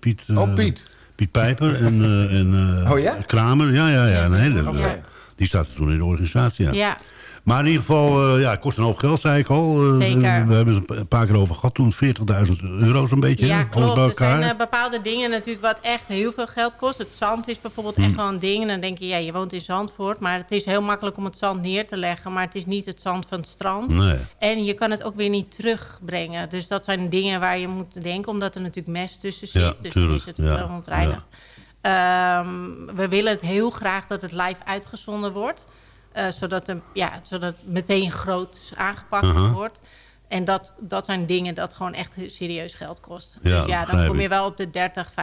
Piet eh, Oh, Piet. Piet Pijper en, eh, en eh, Oh, ja? Kramer. Ja, ja, ja. Een hele. Die staat er toen in de organisatie. Ja. Maar in ieder geval, eh, ja, het kost een hoop geld, zei ik al. Eh, Zeker. We hebben het een paar keer over gehad toen. 40.000 euro zo'n beetje. Ja, klopt. Er zijn eh, bepaalde dingen natuurlijk wat echt heel veel geld kost. Het zand is bijvoorbeeld Hmm. echt wel een ding. En dan denk je, ja, je woont in Zandvoort. Maar het is heel makkelijk om het zand neer te leggen. Maar het is niet het zand van het strand. Nee. En je kan het ook weer niet terugbrengen. Dus dat zijn dingen waar je moet denken. Omdat er natuurlijk mes tussen zit. Ja, dus tuurlijk. is het Ja, wel ontreinigd. Ehm, we willen het heel graag dat het live uitgezonden wordt. Eh, zodat, hem, ja, zodat het meteen groot aangepakt Uh-huh. wordt. En dat, dat zijn dingen dat gewoon echt serieus geld kost. Ja, dus ja, dan kom je wel op de 30, 35.000.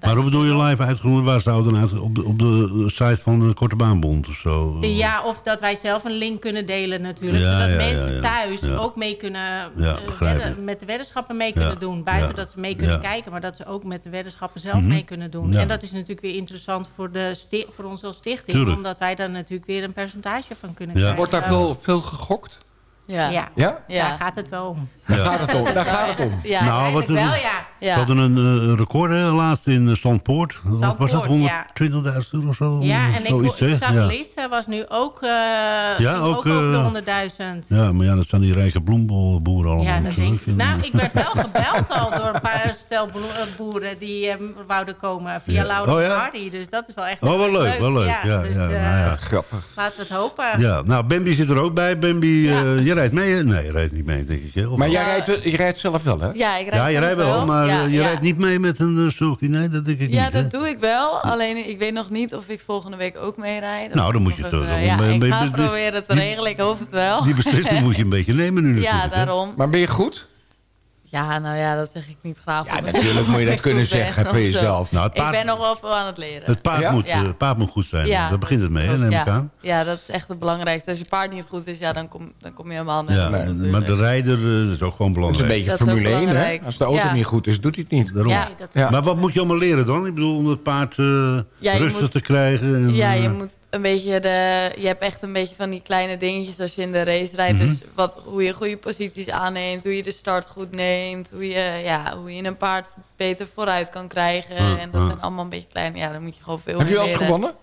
Maar hoe bedoel je live uitgezonden? Waar zou dan uit? Op de, op de site van de Korte Baanbond of zo? Ja, of dat wij zelf een link kunnen delen natuurlijk. Ja, zodat ja, mensen ja, ja. thuis Ja. ook mee kunnen... Ja, eh, wedden- met de weddenschappen mee Ja, kunnen doen. Buiten ja, dat ze mee kunnen ja. kijken. Maar dat ze ook met de weddenschappen zelf Mhm. mee kunnen doen. Ja. En dat is natuurlijk weer interessant voor, de voor ons als stichting. Tuurlijk. Omdat wij daar natuurlijk weer een percentage van kunnen Ja. krijgen. Wordt daar veel, veel gegokt? Ja. Ja. Ja? daar gaat het wel om. Daar gaat het om. Daar gaat het om. Ja, nou, wat wel, ja. We hadden een eh, record hè, laatst in uh, Zandpoort. Wat was dat? Zandpoort, ja. 120.000 euro of zo? Ja, en ik, Zoiets, ik zag ja. Lisse was nu ook, eh Ja, ook, ook, over eh, de 100.000. Ja, maar ja, dat zijn die rijke bloembolboeren allemaal Ja, dat denk ik. Nou, ik werd wel [laughs] gebeld al door een paar stel eh, boeren die eh, wouden komen via Ja. Laura Oh, ja? Hardy. Dus dat is wel echt Oh, wel leuk, wel leuk. Ja, dus, ja, eh, nou ja. Grappig. Laten we het hopen. Ja, nou, Bambi zit er ook bij. Bambi, eh, je rijdt mee? hè? Nee, je rijdt niet mee, denk ik. Hè? Maar jij rijdt, je rijdt zelf wel, hè? Ja, ik rijd Ja, je zelf rijdt wel, maar Ja, eh, je ja. rijdt niet mee met een uh, sulky. Nee, dat denk ik Ja, niet. hè? dat doe ik wel. Alleen ik weet nog niet of ik volgende week ook meerijd. Nou, dan moet je toch wel Ja, een ik beetje- ga proberen te regelen. Ik hoop het wel. Die beslissing moet je een [laughs] beetje nemen nu Ja, natuurlijk. hè? daarom. Maar ben je goed? Ja, nou ja, dat zeg ik niet graag. Ja, natuurlijk moet je dat [laughs] kunnen zeggen van jezelf. Nou, het paard- Ik ben nog wel veel aan het leren. Het paard, Ja? moet, Ja. eh, het paard moet goed zijn. Ja, Daar begint het mee, hè, neem ja. ik aan. Ja, dat is echt het belangrijkste. Als je paard niet goed is, ja, dan kom, dan kom je helemaal Ja, nergens. maar de rijder eh, is ook gewoon Dat is een belangrijk. beetje Dat Formule 1, hè? belangrijk. Als de auto Ja. niet goed is, doet hij het niet. Daarom. Ja. Ja. Maar wat moet je allemaal leren dan? Ik bedoel, om het paard eh, Ja, je rustig moet- te krijgen. En, Ja, je moet een beetje de... Je hebt echt een beetje van die kleine dingetjes als je in de race rijdt. Mhm. Dus wat, hoe je goede posities aanneemt, hoe je de start goed neemt. Hoe je, ja, hoe je een paard beter vooruit kan krijgen. Ah, en dat ah. zijn allemaal een beetje kleine... Ja, daar moet je gewoon veel Heb je wel eens gewonnen?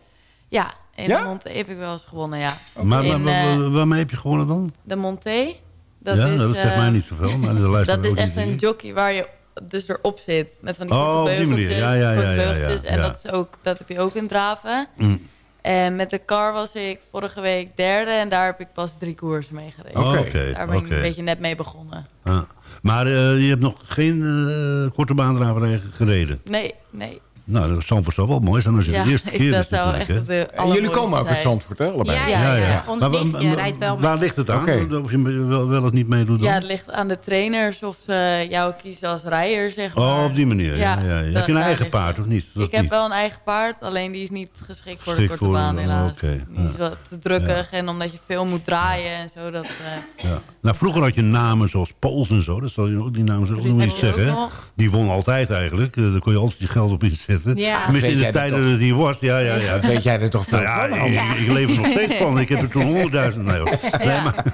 Ja, in Ja? de Monté heb ik wel eens gewonnen, ja. Maar in, eh, wa- waarmee heb je gewonnen dan? de Monté. Dat ja, is, dat zegt eh, mij niet zoveel. Maar de luisteraar Dat [laughs] is echt een jockey waar je dus erop zit. Met van die Oh, korte op die manier. beugeltjes. Ja, ja, ja, ja, ja, beugeltjes. En ja. dat, is ook, dat heb je ook in draven. Mm. En met de car was ik vorige week derde. En daar heb ik pas drie koersen mee gereden. Oké, Daar ben ik een beetje net mee begonnen. Ah. Maar eh, je hebt nog geen eh, korte baandraverij gereden? Nee, nee. Nou, dat Zandvoort zou wel mooi zijn als je Ja, de eerste keer is zou natuurlijk, echt hè? de En jullie komen ook uit zijn. Zandvoort, hè, allebei? Ja, ja, ja. Ons rijdt wel mee. Waar ligt het aan? Of je wel, wel of niet meedoet dan? Ja, het ligt aan de trainers of ze jou kiezen als rijder, zeg maar. Oh, op die manier. Ja, ja, ja. Heb je een eigen paard of niet? Dat ik heb niet. wel een eigen paard, alleen die is niet geschikt voor de korte voor- baan helaas. oké, Die is ja. wat te drukkig en omdat je veel moet draaien en zo. Dat, eh, Ja. Nou, vroeger had je namen zoals Pools en zo. Dat zal je ook die namen zo niet zeggen. Die won altijd eigenlijk. Eh, Daar kon je altijd je geld op inzetten. Ja. Tenminste, in de dat tijden dat hij was. Ja, ja, ja. Weet jij er toch veel Nou ja, ik, ik leef er nog steeds van. Ik heb er toen honderdduizend... Nee, nee, maar,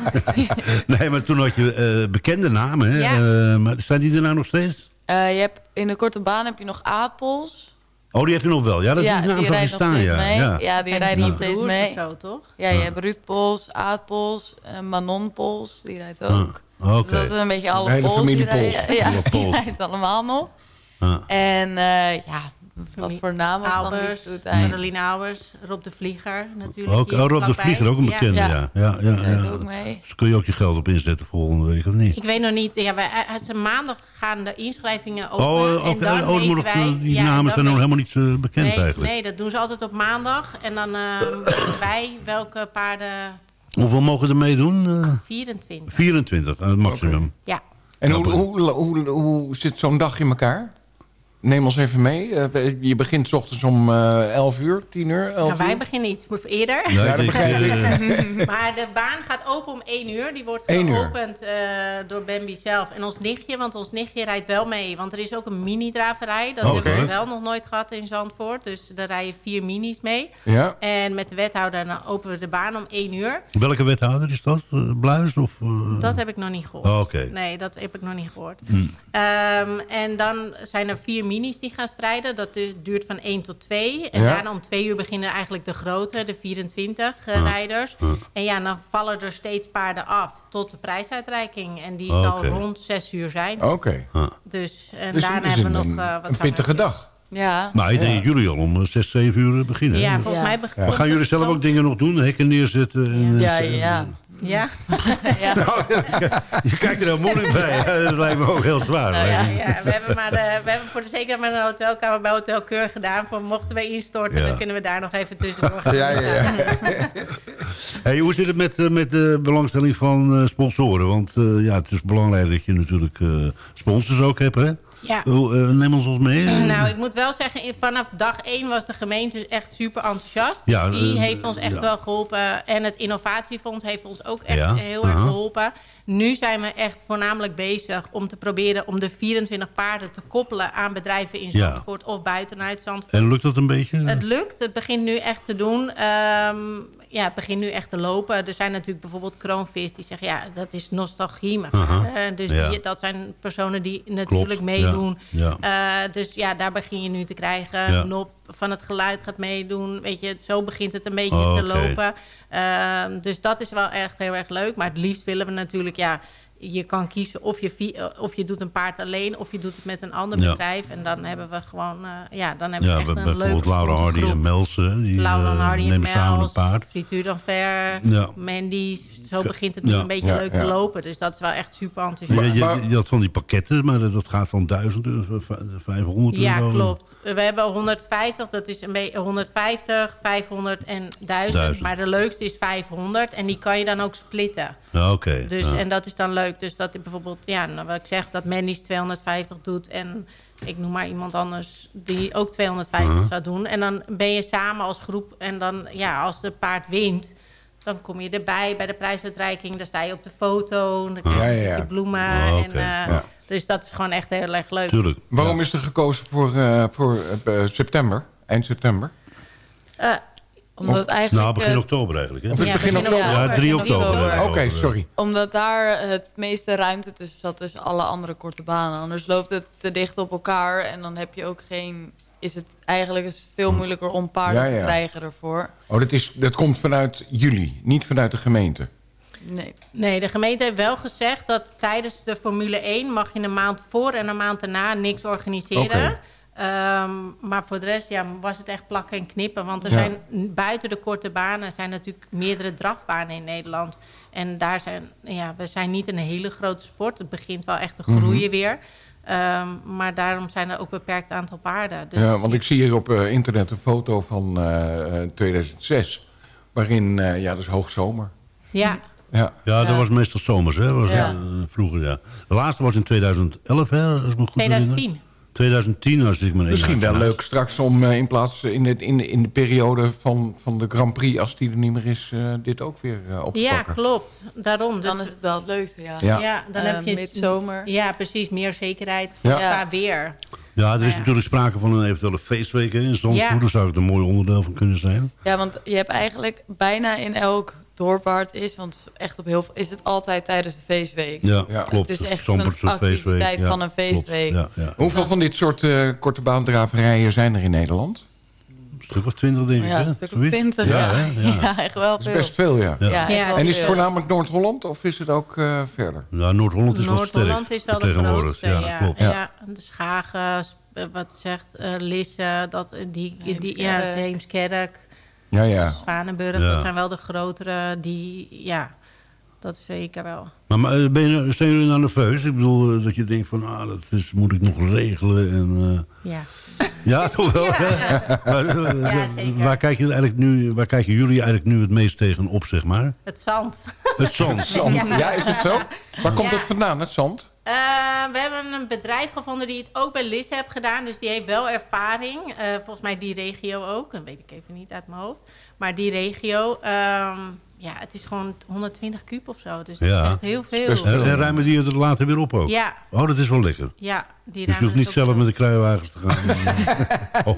[laughs] nee, maar toen had je eh, bekende namen. Hè? Ja. Eh, maar zijn die er nou nog steeds? eh, je hebt, in de korte baan heb je nog Aapels. Oh, die heb je nog wel. Ja, dat ja, is de naam die van rijdt nog staan, steeds ja. mee. ja. Ja, die rijdt nog steeds mee. zo, toch? Ja, je hebt Ruud Pols, Aad Pols, Manon Pols, die rijdt ook. Ah, Oké. Dus dat is een beetje alle Pols die rijden. Pols. Ja, Alle [laughs] die rijdt allemaal nog. Ah. En eh, ja, wat voor namen van die Albers, doet hij? Caroline Albers, Rob de Vlieger natuurlijk. Ook, hier oh, Rob de. Vlieger, ook een bekende, Ja. ja. ja, ja, Die rijdt ja. ook mee. Dus kun je ook je geld op inzetten volgende week, of niet? Ik weet nog niet. Ja, wij, eh, ze maandag gaan de inschrijvingen open. Oh, eh, en oké. dan Oh, weten wij, eh, die ja, en namen zijn nog weet- helemaal niet eh, bekend nee, eigenlijk. Nee, dat doen ze altijd op maandag. En dan eh, weten wij welke paarden... Hoeveel mogen er meedoen? Eh 24. 24, aan het maximum. Ja. En hoe, hoe, hoe, hoe zit zo'n dag in elkaar? Neem ons even mee. Eh, je begint 's ochtends om eh 11 uur, 10 uur, 11 Nou, wij uur. beginnen iets eerder. Ja, Ja, dat begrijp ik. eh, [laughs] Maar de baan gaat open om 1 uur. Die wordt 1 uur. geopend eh, door Bambi zelf. En ons nichtje, want ons nichtje rijdt wel mee. Want er is ook een mini-draverij. Dat Oh, hebben we wel nog nooit gehad in Zandvoort. Dus daar rijden vier minis mee. Ja. En met de wethouder dan openen we de baan om 1 uur. welke wethouder is dat? Eh, Bluis? Of, eh? Dat heb ik nog niet gehoord. Oh, oké. Hm. Nee, dat heb ik nog niet gehoord. Ehm, en dan zijn er vier minis die gaan strijden. Dat du- duurt van 1 tot 2. En Ja. daarna om 2 uur beginnen eigenlijk de grote, de 24 Ah. eh, rijders. En ja, dan vallen er steeds paarden af tot de prijsuitreiking. En die zal rond 6 uur zijn. Oké. Dus en Dus daarna hebben we een, nog... eh, wat een pittige dag. Ja. Maar ik denk dat jullie al om 6, 7 uur beginnen. Ja, volgens Ja. mij... Maar gaan jullie zelf ook dingen nog doen? Hekken neerzetten? En, eh, Ja, ja. [laughs] Ja? ja. Je kijkt er heel moeilijk bij. hè? Dat lijkt me ook heel zwaar. Nou ja, ja, we hebben, maar de, we hebben voor de zekerheid met een hotelkamer bij Hotel Keur gedaan. Voor mochten we instorten, Ja. dan kunnen we daar nog even tussendoor gaan. Ja, ja, ja. [laughs] Hey, hoe zit het met, eh, met de belangstelling van eh, sponsoren? Want eh, ja, het is belangrijk dat je natuurlijk eh, sponsors ook hebt. Hè? Ja. Eh, neem ons ons mee. Nou, ik moet wel zeggen, vanaf dag 1 was de gemeente echt super enthousiast. Ja, Die eh, heeft ons echt ja. wel geholpen. En het innovatiefonds heeft ons ook echt Ja, heel erg geholpen. Nu zijn we echt voornamelijk bezig om te proberen... om de 24 paarden te koppelen aan bedrijven in. Zandvoort... of buitenuit Zandvoort. En lukt dat een beetje? Het lukt, het begint nu echt te doen. Ehm, ja, het begint nu echt te lopen. Er zijn natuurlijk bijvoorbeeld kroonvis die zeggen... ja, dat is nostalgie, vader. Dus ja. die, dat zijn personen die natuurlijk Klopt, meedoen. ja, Eh, dus ja, daar begin je nu te krijgen. Nop van het geluid gaat meedoen. Weet je, zo begint het een beetje Oh, te lopen. Ehm, dus dat is wel echt heel erg leuk. Maar het liefst willen we natuurlijk... ja je kan kiezen of je, vi- of je doet een paard alleen... of je doet het met een ander Ja. bedrijf. En dan hebben we gewoon... eh, ja, dan hebben Ja, we echt bij- een leuke bijvoorbeeld Laura Hardy en Mels. hè, Die Laura eh, Hardy en samen een paard. Frituur d'Enfer, Ja. Mandy's. Zo begint het ja. een beetje Ja, leuk ja. te lopen. Dus dat is wel echt super enthousiast. je, je had van die pakketten, maar dat, gaat van 1000 euro, v- 500 Ja, euro. klopt. We hebben 150, dat is een beetje 150, 500 en 1000. Duizend. Maar de leukste is 500 en die kan je dan ook splitten. Ja, oké. Dus, ja. En dat is dan leuk. Dus dat ik bijvoorbeeld, ja, nou, wat ik zeg, dat Mandy's 250 doet en ik noem maar iemand anders die ook 250 Uh-huh. zou doen. En dan ben je samen als groep en dan, ja, als de paard wint, dan kom je erbij bij de prijsuitreiking. Dan sta je op de foto, dan krijg je Ja, ja, ja. de bloemen. Oké. en, eh, Ja. Dus dat is gewoon echt heel erg leuk. Tuurlijk. Waarom Ja. is er gekozen voor, eh, voor eh, september, eind september? Eh, Omdat eigenlijk... Nou, begin oktober eigenlijk. Hè? Of begin oktober? Ja, 3 oktober. Oké, sorry. Omdat daar het meeste ruimte tussen zat tussen alle andere korte banen. Anders loopt het te dicht op elkaar en dan heb je ook geen... Is het eigenlijk is veel moeilijker om paarden Ja, ja. te krijgen ervoor. Oh, dat, is, dat komt vanuit jullie, niet vanuit de gemeente. Nee. Nee, de gemeente heeft wel gezegd dat tijdens de Formule 1 mag je een maand voor en een maand daarna niks organiseren. Ehm, maar voor de rest ja, was het echt plakken en knippen. Want er Ja. zijn buiten de korte banen zijn natuurlijk meerdere drafbanen in Nederland. En daar zijn, ja, we zijn niet een hele grote sport. Het begint wel echt te groeien Mhm. weer. Ehm, maar daarom zijn er ook beperkt aantal paarden. Dus Ja, want ik zie hier op eh, internet een foto van eh, eh, 2006. Waarin, eh, ja, dat is hoogzomer. ja. Ja, Ja, dat was meestal zomers, hè? Was, Ja. eh, vroeger, ja. De laatste was in 2011, hè? Als ik me goed herinner. 2010. 2010, als ik me Misschien wel leuk straks om eh, in plaats in, het, in, de, in de periode van, van de Grand Prix, als die er niet meer is, eh, dit ook weer eh, op te Ja, pakken. klopt. Daarom. Dan Dus- is het wel het leukste, ja. Ja. dan heb je midzomer. Ja, precies. Meer zekerheid Ja. qua weer. Ja, er is Ja. natuurlijk sprake van een eventuele feestweek in Zandvoort. Ja. Daar zou het een mooi onderdeel van kunnen zijn. Ja, want je hebt eigenlijk bijna in elk is... want echt op heel veel is het altijd tijdens de feestweek. Ja, Ja. klopt. Het is echt een activiteit Ja, van een feestweek. Ja, ja. Hoeveel van dit soort eh, korte baandraverijen zijn er in Nederland? Een stuk of twintig, denk ik. Ja, een stuk of twintig. Ja, Ja, hè? [laughs] ja. ja. echt wel Dat is veel. best veel, ja. Ja. Ja, echt Ja. wel En is het veel. voornamelijk Noord-Holland of is het ook eh, verder? Ja, Noord-Holland is wel sterk. Noord-Holland is wel de tegenwoordig. grootste. Ja, Ja, klopt. ja. de Schagen, eh, wat zegt eh, Lisse, dat, die, die, ja, Heemskerk. Ja, ja. Zwanenburg, Ja. dat zijn wel de grotere, die, ja, dat zeker wel. Maar, maar eh, ben je, zijn jullie nou nerveus? Ik bedoel, eh, dat je denkt van, ah, dat is, moet ik nog regelen. En, eh, Ja. ja, [laughs] toch wel. [laughs] Maar, Ja, zeker. waar, kijk je eigenlijk nu, waar kijken jullie eigenlijk nu het meest tegen op, zeg maar? Het zand. Het zand. Zand. [laughs] Ja. Ja. is het zo? Waar komt het vandaan, het zand? Eh, we hebben een bedrijf gevonden die het ook bij Lisse heeft gedaan. Dus die heeft wel ervaring. Eh, volgens mij die regio ook. Dat weet ik even niet uit mijn hoofd. Maar die regio, ehm, ja, het is gewoon 120 kuub of zo. Dus dat Ja. is echt heel veel. Best En, en ruimen die het er later weer op ook? Ja, Oh, dat is wel lekker. ja. Die Dus je hoeft niet zelf met de kruiwagens te gaan. [laughs] [laughs] oh,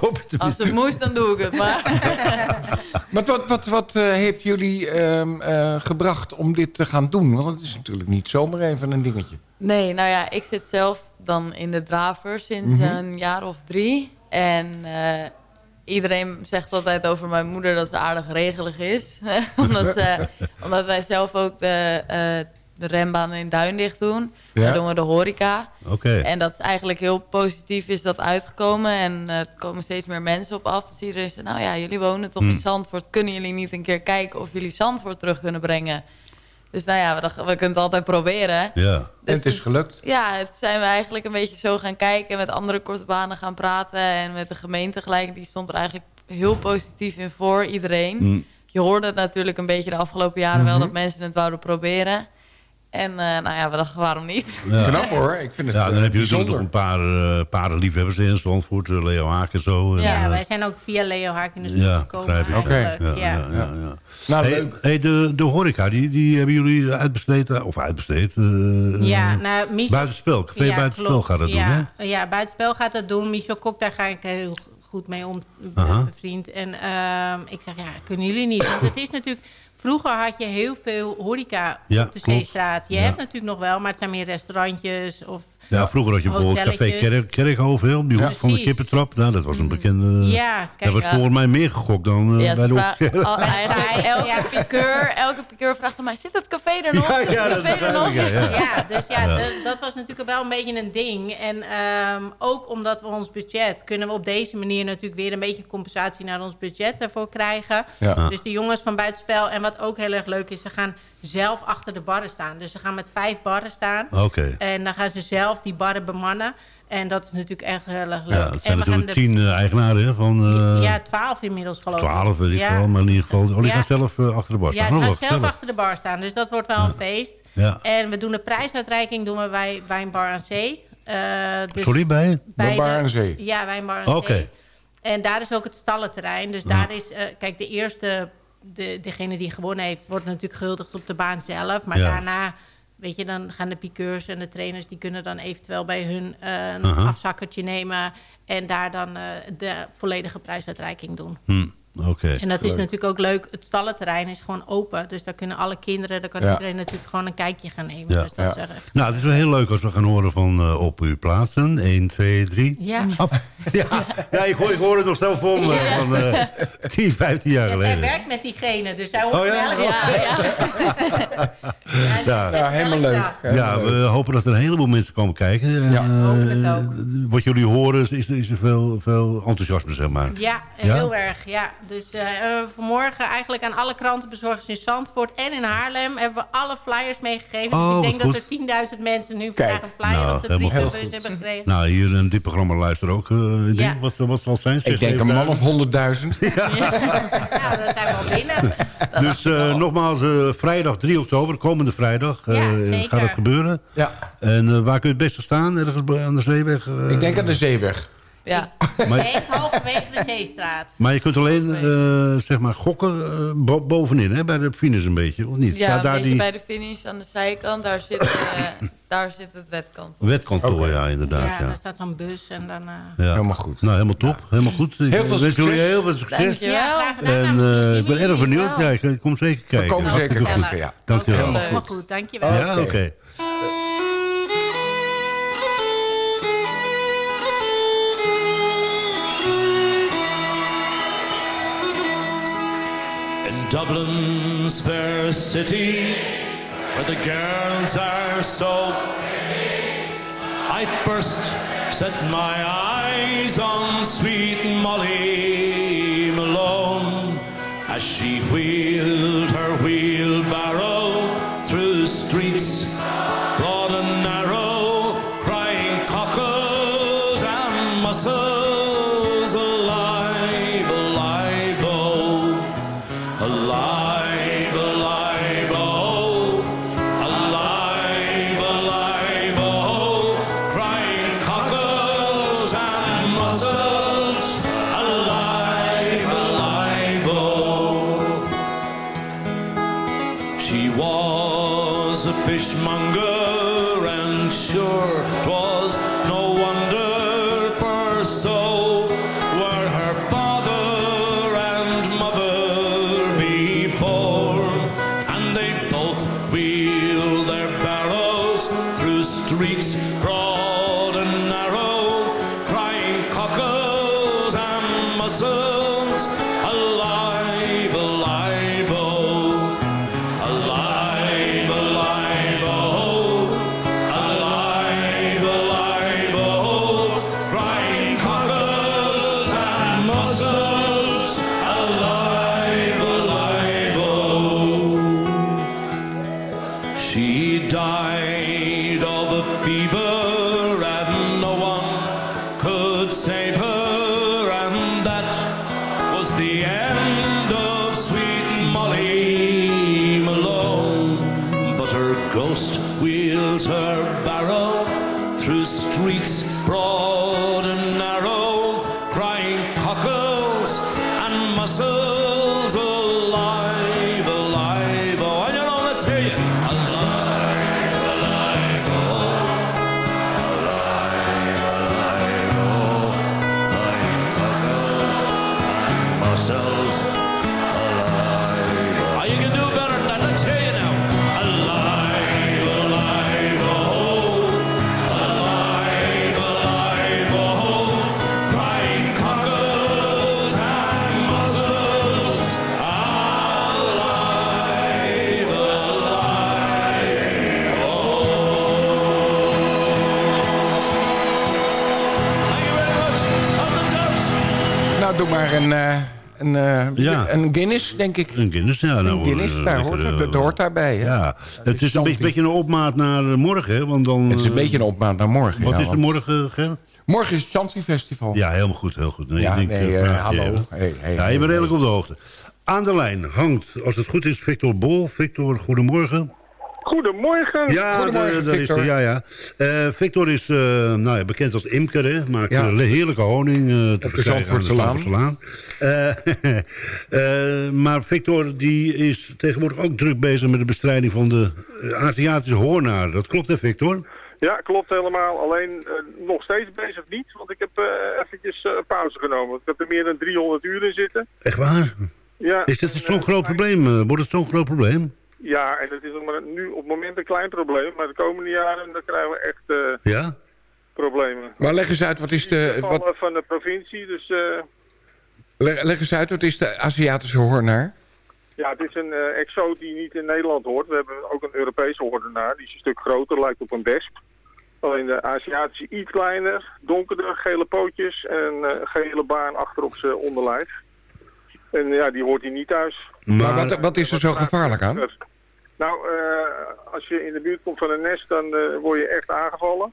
hoop het Als het moest, dan doe ik het. Maar [laughs] Maar wat, wat, wat eh, heeft jullie ehm, eh, gebracht om dit te gaan doen? Want het is natuurlijk niet zomaar even een dingetje. nee, nou ja, ik zit zelf dan in de draver sinds Mhm. een jaar of drie. En eh, iedereen zegt altijd over mijn moeder dat ze aardig regelig is. [laughs] omdat, ze, omdat wij zelf ook de, eh, de rembaan in Duindicht doen. Ja. Daar doen we de horeca. Oké. En dat is eigenlijk heel positief is dat uitgekomen. En eh, er komen steeds meer mensen op af. Dus iedereen zegt, nou ja, jullie wonen toch Hmm. in Zandvoort. Kunnen jullie niet een keer kijken of jullie Zandvoort terug kunnen brengen? Dus nou ja, we, dachten, we kunnen het altijd proberen. Ja. En Dus het is gelukt. ja, het zijn we eigenlijk een beetje zo gaan kijken. Met andere korte banen gaan praten. En met de gemeente gelijk. Die stond er eigenlijk heel positief in voor iedereen. Mm. Je hoorde het natuurlijk een beetje de afgelopen jaren wel... Mhm. dat mensen het wouden proberen. En eh, nou ja, we dachten, waarom niet? Ja. Knap hoor, ik vind het Ja, dan eh, heb je natuurlijk nog een paar uh, paardenliefhebbers in Zandvoort. Uh, Leo Haak en zo. Ja, en, wij zijn ook via Leo Haak in de ja, gekomen. begrijp ik. Oké. Ja, Ja. ja, ja, ja. Nou, Hey, de, de horeca, die, die hebben jullie uitbesteed, eh, of uitbesteed? eh, Ja, nou, Michel... Buitenspel, café Ja, Buitenspel klopt. gaat dat ja, doen, hè? Ja, buitenspel gaat dat doen. Michel Kok, daar ga ik heel goed mee om, vriend. En ehm, ik zeg, ja, kunnen jullie niet? Want het is natuurlijk... Vroeger had je heel veel horeca Ja, op de. Zeestraat. Je hebt natuurlijk nog wel, maar het zijn meer restaurantjes of... Ja, vroeger had je bijvoorbeeld Café. Kerk, Kerkhoven, hè, op die Ja. hoek van de kippentrap. Nou, dat was een bekende... Ja, Daar kijk, werd ja. volgens mij meer gegokt dan eh, Ja, bij de vra- officiële. al- eigenlijk [laughs] elke Ja. piqueur, elke piqueur vraagt aan mij... zit het café er nog? Ja, ja, dat café er begrijp nog? ik, ja, dus ja, dat was natuurlijk wel een beetje een ding. En ehm, ook omdat we ons budget... kunnen we op deze manier natuurlijk weer een beetje compensatie naar ons budget ervoor krijgen. Ja. Dus de jongens van buitenspel. En wat ook heel erg leuk is, ze gaan zelf achter de barren staan. Dus ze gaan met vijf barren staan. Oké. En dan gaan ze zelf die barren bemannen. En dat is natuurlijk echt heel erg leuk. Ja, het zijn en we gaan natuurlijk tien eigenaren hè, van... eh, Ja, twaalf inmiddels geloof ik. Twaalf, weet ik Ja. wel. Maar in ieder geval, oh, die Ja. gaan zelf eh, achter de bar Ja, staan. ze Oh, gaan zelf achter de bar staan. Dus dat wordt wel een feest. Ja. En we doen de prijsuitreiking doen we bij Wijnbar aan Zee. Eh, dus Sorry, bij? bij Bar aan Zee. Ja, Wijnbar aan Oké. Zee. En daar is ook het stallenterrein. Dus daar is, eh, kijk, de eerste, de, degene die gewonnen heeft, wordt natuurlijk gehuldigd op de baan zelf. Maar Ja. daarna, weet je, dan gaan de piqueurs en de trainers, die kunnen dan eventueel bij hun eh, een afzakkertje nemen. En daar dan eh, de volledige prijsuitreiking doen. Hm. Oké. En dat is Leuk. natuurlijk ook leuk. Het stallenterrein is gewoon open. Dus daar kunnen alle kinderen, daar kan Ja. iedereen natuurlijk gewoon een kijkje gaan nemen. Ja. Dus dat is echt... Nou, het is wel heel leuk als we gaan horen van eh, op uw plaatsen. 1, 2, 3. Ja. Ja, ja ik, hoor, ik hoor het nog zo voor me. Ja. Van eh 10, 15 jaar Ja, zij geleden. werkt met diegene, dus zij hoort Oh, ja? jaar. Ja. [laughs] Ja, helemaal leuk. Ja, we hopen dat er een heleboel mensen komen kijken. En, Ja. eh, Hopen het ook. Wat jullie horen is, is, is er veel, veel enthousiasme, zeg maar. Ja, heel erg. Ja. Dus eh, vanmorgen eigenlijk aan alle krantenbezorgers in Zandvoort en in Haarlem hebben we alle flyers meegegeven. Oh, dus ik wat denk dat er 10.000 mensen nu vandaag een flyer Nou, op de brievenbus hebben gekregen. Nou, hier in dit programma luisteren ook. eh, ik denk, wat, wat zal het zijn? Ik denk een man of honderdduizend. [laughs] Ja, dan zijn we al binnen. [laughs] Dus eh, nogmaals, eh, vrijdag 3 oktober, komende vrijdag, eh, Ja, zeker. gaat het gebeuren. Ja. En eh, waar kun je het beste staan? Ergens bij- aan de zeeweg? Ik denk aan de zeeweg. Ja. [laughs] Maar, halverwege de Zeestraat. maar je kunt alleen, eh, zeg maar, gokken eh, bo- bovenin, hè, bij de finish een beetje, of niet? Ja, daar die bij de finish aan de zijkant. Daar zit, eh, [coughs] daar zit het wetkant. wetkantoor, ja, inderdaad. Ja, Ja, daar staat zo'n bus en dan... eh, Ja. Helemaal goed. Nou, helemaal top. Helemaal goed. Ik Heel veel wens jullie succes. heel veel succes. Dankjewel. En Nou, eh, ik ben erg benieuwd. Ja, ik, kom zeker kijken. komen zeker goed. Ja. Dankjewel. Heel Helemaal goed, dankjewel. Ja, oké. Dublin's fair city, where the girls are so I first set my eyes on sweet Molly Malone as she wheeled her wheelbarrow through streets, broad and narrow, crying cockles and mussels doe maar een, eh, een, eh, Ja. een Guinness, denk ik. Een Guinness, ja. Nou, Een Guinness, eh, daar hoort, het- dat hoort daarbij. Hè? Ja, het is een beetje, beetje een opmaat naar morgen, hè, want dan... Het is een beetje een opmaat naar morgen. Wat ja, is er morgen, Ger? Morgen is het Chanty Festival. Ja, helemaal goed, heel goed. Nee, Ja, ik denk, nee, hallo. Hey, hey, ja, je bent redelijk op de hoogte. Aan de lijn hangt, als het goed is, Victor Bol. Victor, goedemorgen. Goedemorgen. Ja, Goedemorgen, is Victor. hij, ja, ja. Eh, Victor is eh, nou ja, bekend als imker, hè. Maakt Ja. eh, heerlijke honing eh, te verkrijgen aan de. Eh, [laughs] eh, maar Victor die is tegenwoordig ook druk bezig met de bestrijding van de eh, Aziatische hoornaar. Dat klopt hè, Victor? Ja, klopt helemaal. Alleen eh, nog steeds bezig niet, want ik heb eh eventjes eh, pauze genomen. Ik heb er meer dan 300 uur in zitten. Echt waar? Ja, Is dit zo'n eh, groot probleem? eh, Wordt het zo'n groot probleem? Ja, en dat is nog maar nu op het moment een klein probleem. Maar de komende jaren dan krijgen we echt eh, Ja? problemen. Maar leg eens uit, wat is de, wat, van de provincie, dus eh, leg, leg eens uit, wat is de Aziatische hoornaar? ja, het is een eh exoot die niet in Nederland hoort. We hebben ook een Europese hoordenaar, die is een stuk groter, lijkt op een wesp. Alleen de Aziatische iets kleiner, donkerder, gele pootjes en eh gele baan achter op zijn onderlijf. En ja, die hoort hier niet thuis. Maar, wat, wat is er zo gevaarlijk aan? Nou, eh, als je in de buurt komt van een nest, dan eh, word je echt aangevallen.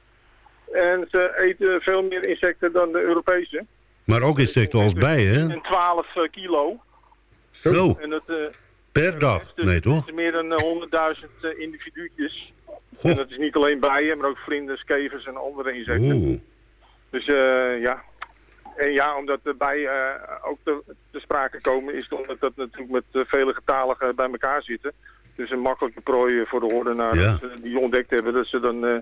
En ze eten veel meer insecten dan de Europese. Maar ook insecten als bijen, hè? En 12 eh, kilo. Zo, En dat, eh, per dag. Nee, het toch? is meer dan eh, 100.000 eh, individuutjes. Goh. En dat is niet alleen bijen, maar ook vlinders, kevers en andere insecten. Oeh. Dus eh, ja. En ja, omdat er bij eh, ook te, te sprake komen, is omdat dat natuurlijk met eh, vele getaligen bij elkaar zitten. Dus een makkelijke prooi voor de Ja. ze die ontdekt hebben dat ze dan eh,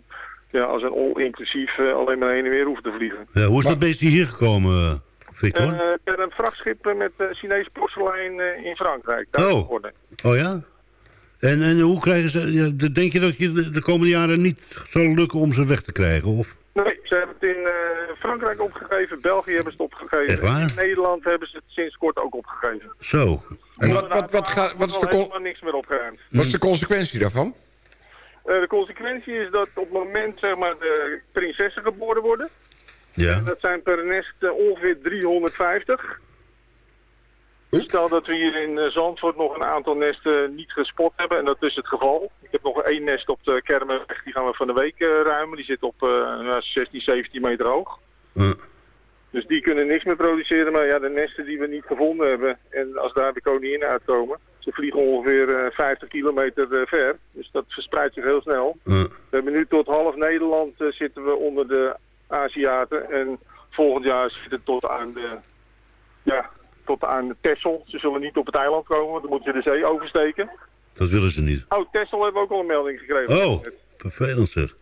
ja, als een all-inclusief eh, alleen maar heen en weer hoeven te vliegen. Ja, hoe is dat beestje hier gekomen, eh, Victor? Eh, per een vrachtschip eh, met eh Chinees porselein eh, in Frankrijk. Daar Oh. Oh ja? En, en hoe krijgen ze... Denk je dat je de, de komende jaren niet zal lukken om ze weg te krijgen? Of? Nee, ze hebben het in eh, Frankrijk opgegeven, België hebben ze het opgegeven. Echt waar? In Nederland hebben ze het sinds kort ook opgegeven. Zo. En wat, wat, wat, gaat, wat, is de, helemaal niks meer opgeruimd. wat is de consequentie daarvan? Eh, de consequentie is dat op het moment zeg maar, de prinsessen geboren worden. Ja. Dat zijn per nest eh, ongeveer 350. Dus stel dat we hier in eh, Zandvoort nog een aantal nesten niet gespot hebben. En dat is het geval. Ik heb nog één nest op de Kermenweg. Die gaan we van de week eh, ruimen. Die zit op eh, ja, 16, 17 meter hoog. Eh, Dus die kunnen niks meer produceren. Maar ja, de nesten die we niet gevonden hebben. En als daar de koningin uitkomen. Ze vliegen ongeveer eh, 50 kilometer eh, ver. Dus dat verspreidt zich heel snel. eh. We hebben nu tot half Nederland eh, zitten we onder de Aziaten. En volgend jaar zit het tot aan de, ja, tot aan de Texel. Ze zullen niet op het eiland komen, want dan moeten ze de zee oversteken. Dat willen ze niet. Oh, Texel hebben we ook al een melding gekregen. Oh, vervelend zeg.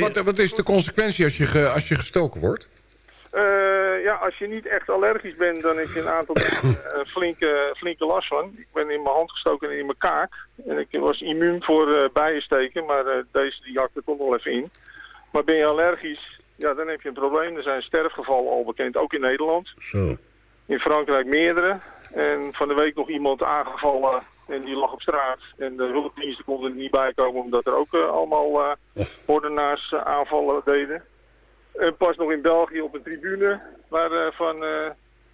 Wat, wat is de consequentie als je, ge- als je gestoken wordt? Eh, ja, als je niet echt allergisch bent, dan heb je een aantal [coughs] eh, flinke, flinke last van. Ik ben in mijn hand gestoken en in mijn kaak. En ik was immuun voor eh bijensteken, maar eh, deze die hakt er toch nog even in. Maar ben je allergisch, ja, dan heb je een probleem. Er zijn sterfgevallen al bekend, ook in Nederland. Zo. In Frankrijk meerdere. En van de week nog iemand aangevallen en die lag op straat. En de hulpdiensten konden er niet bij komen omdat er ook eh, allemaal eh ordenaars eh, aanvallen deden. En pas nog in België op een tribune waar van eh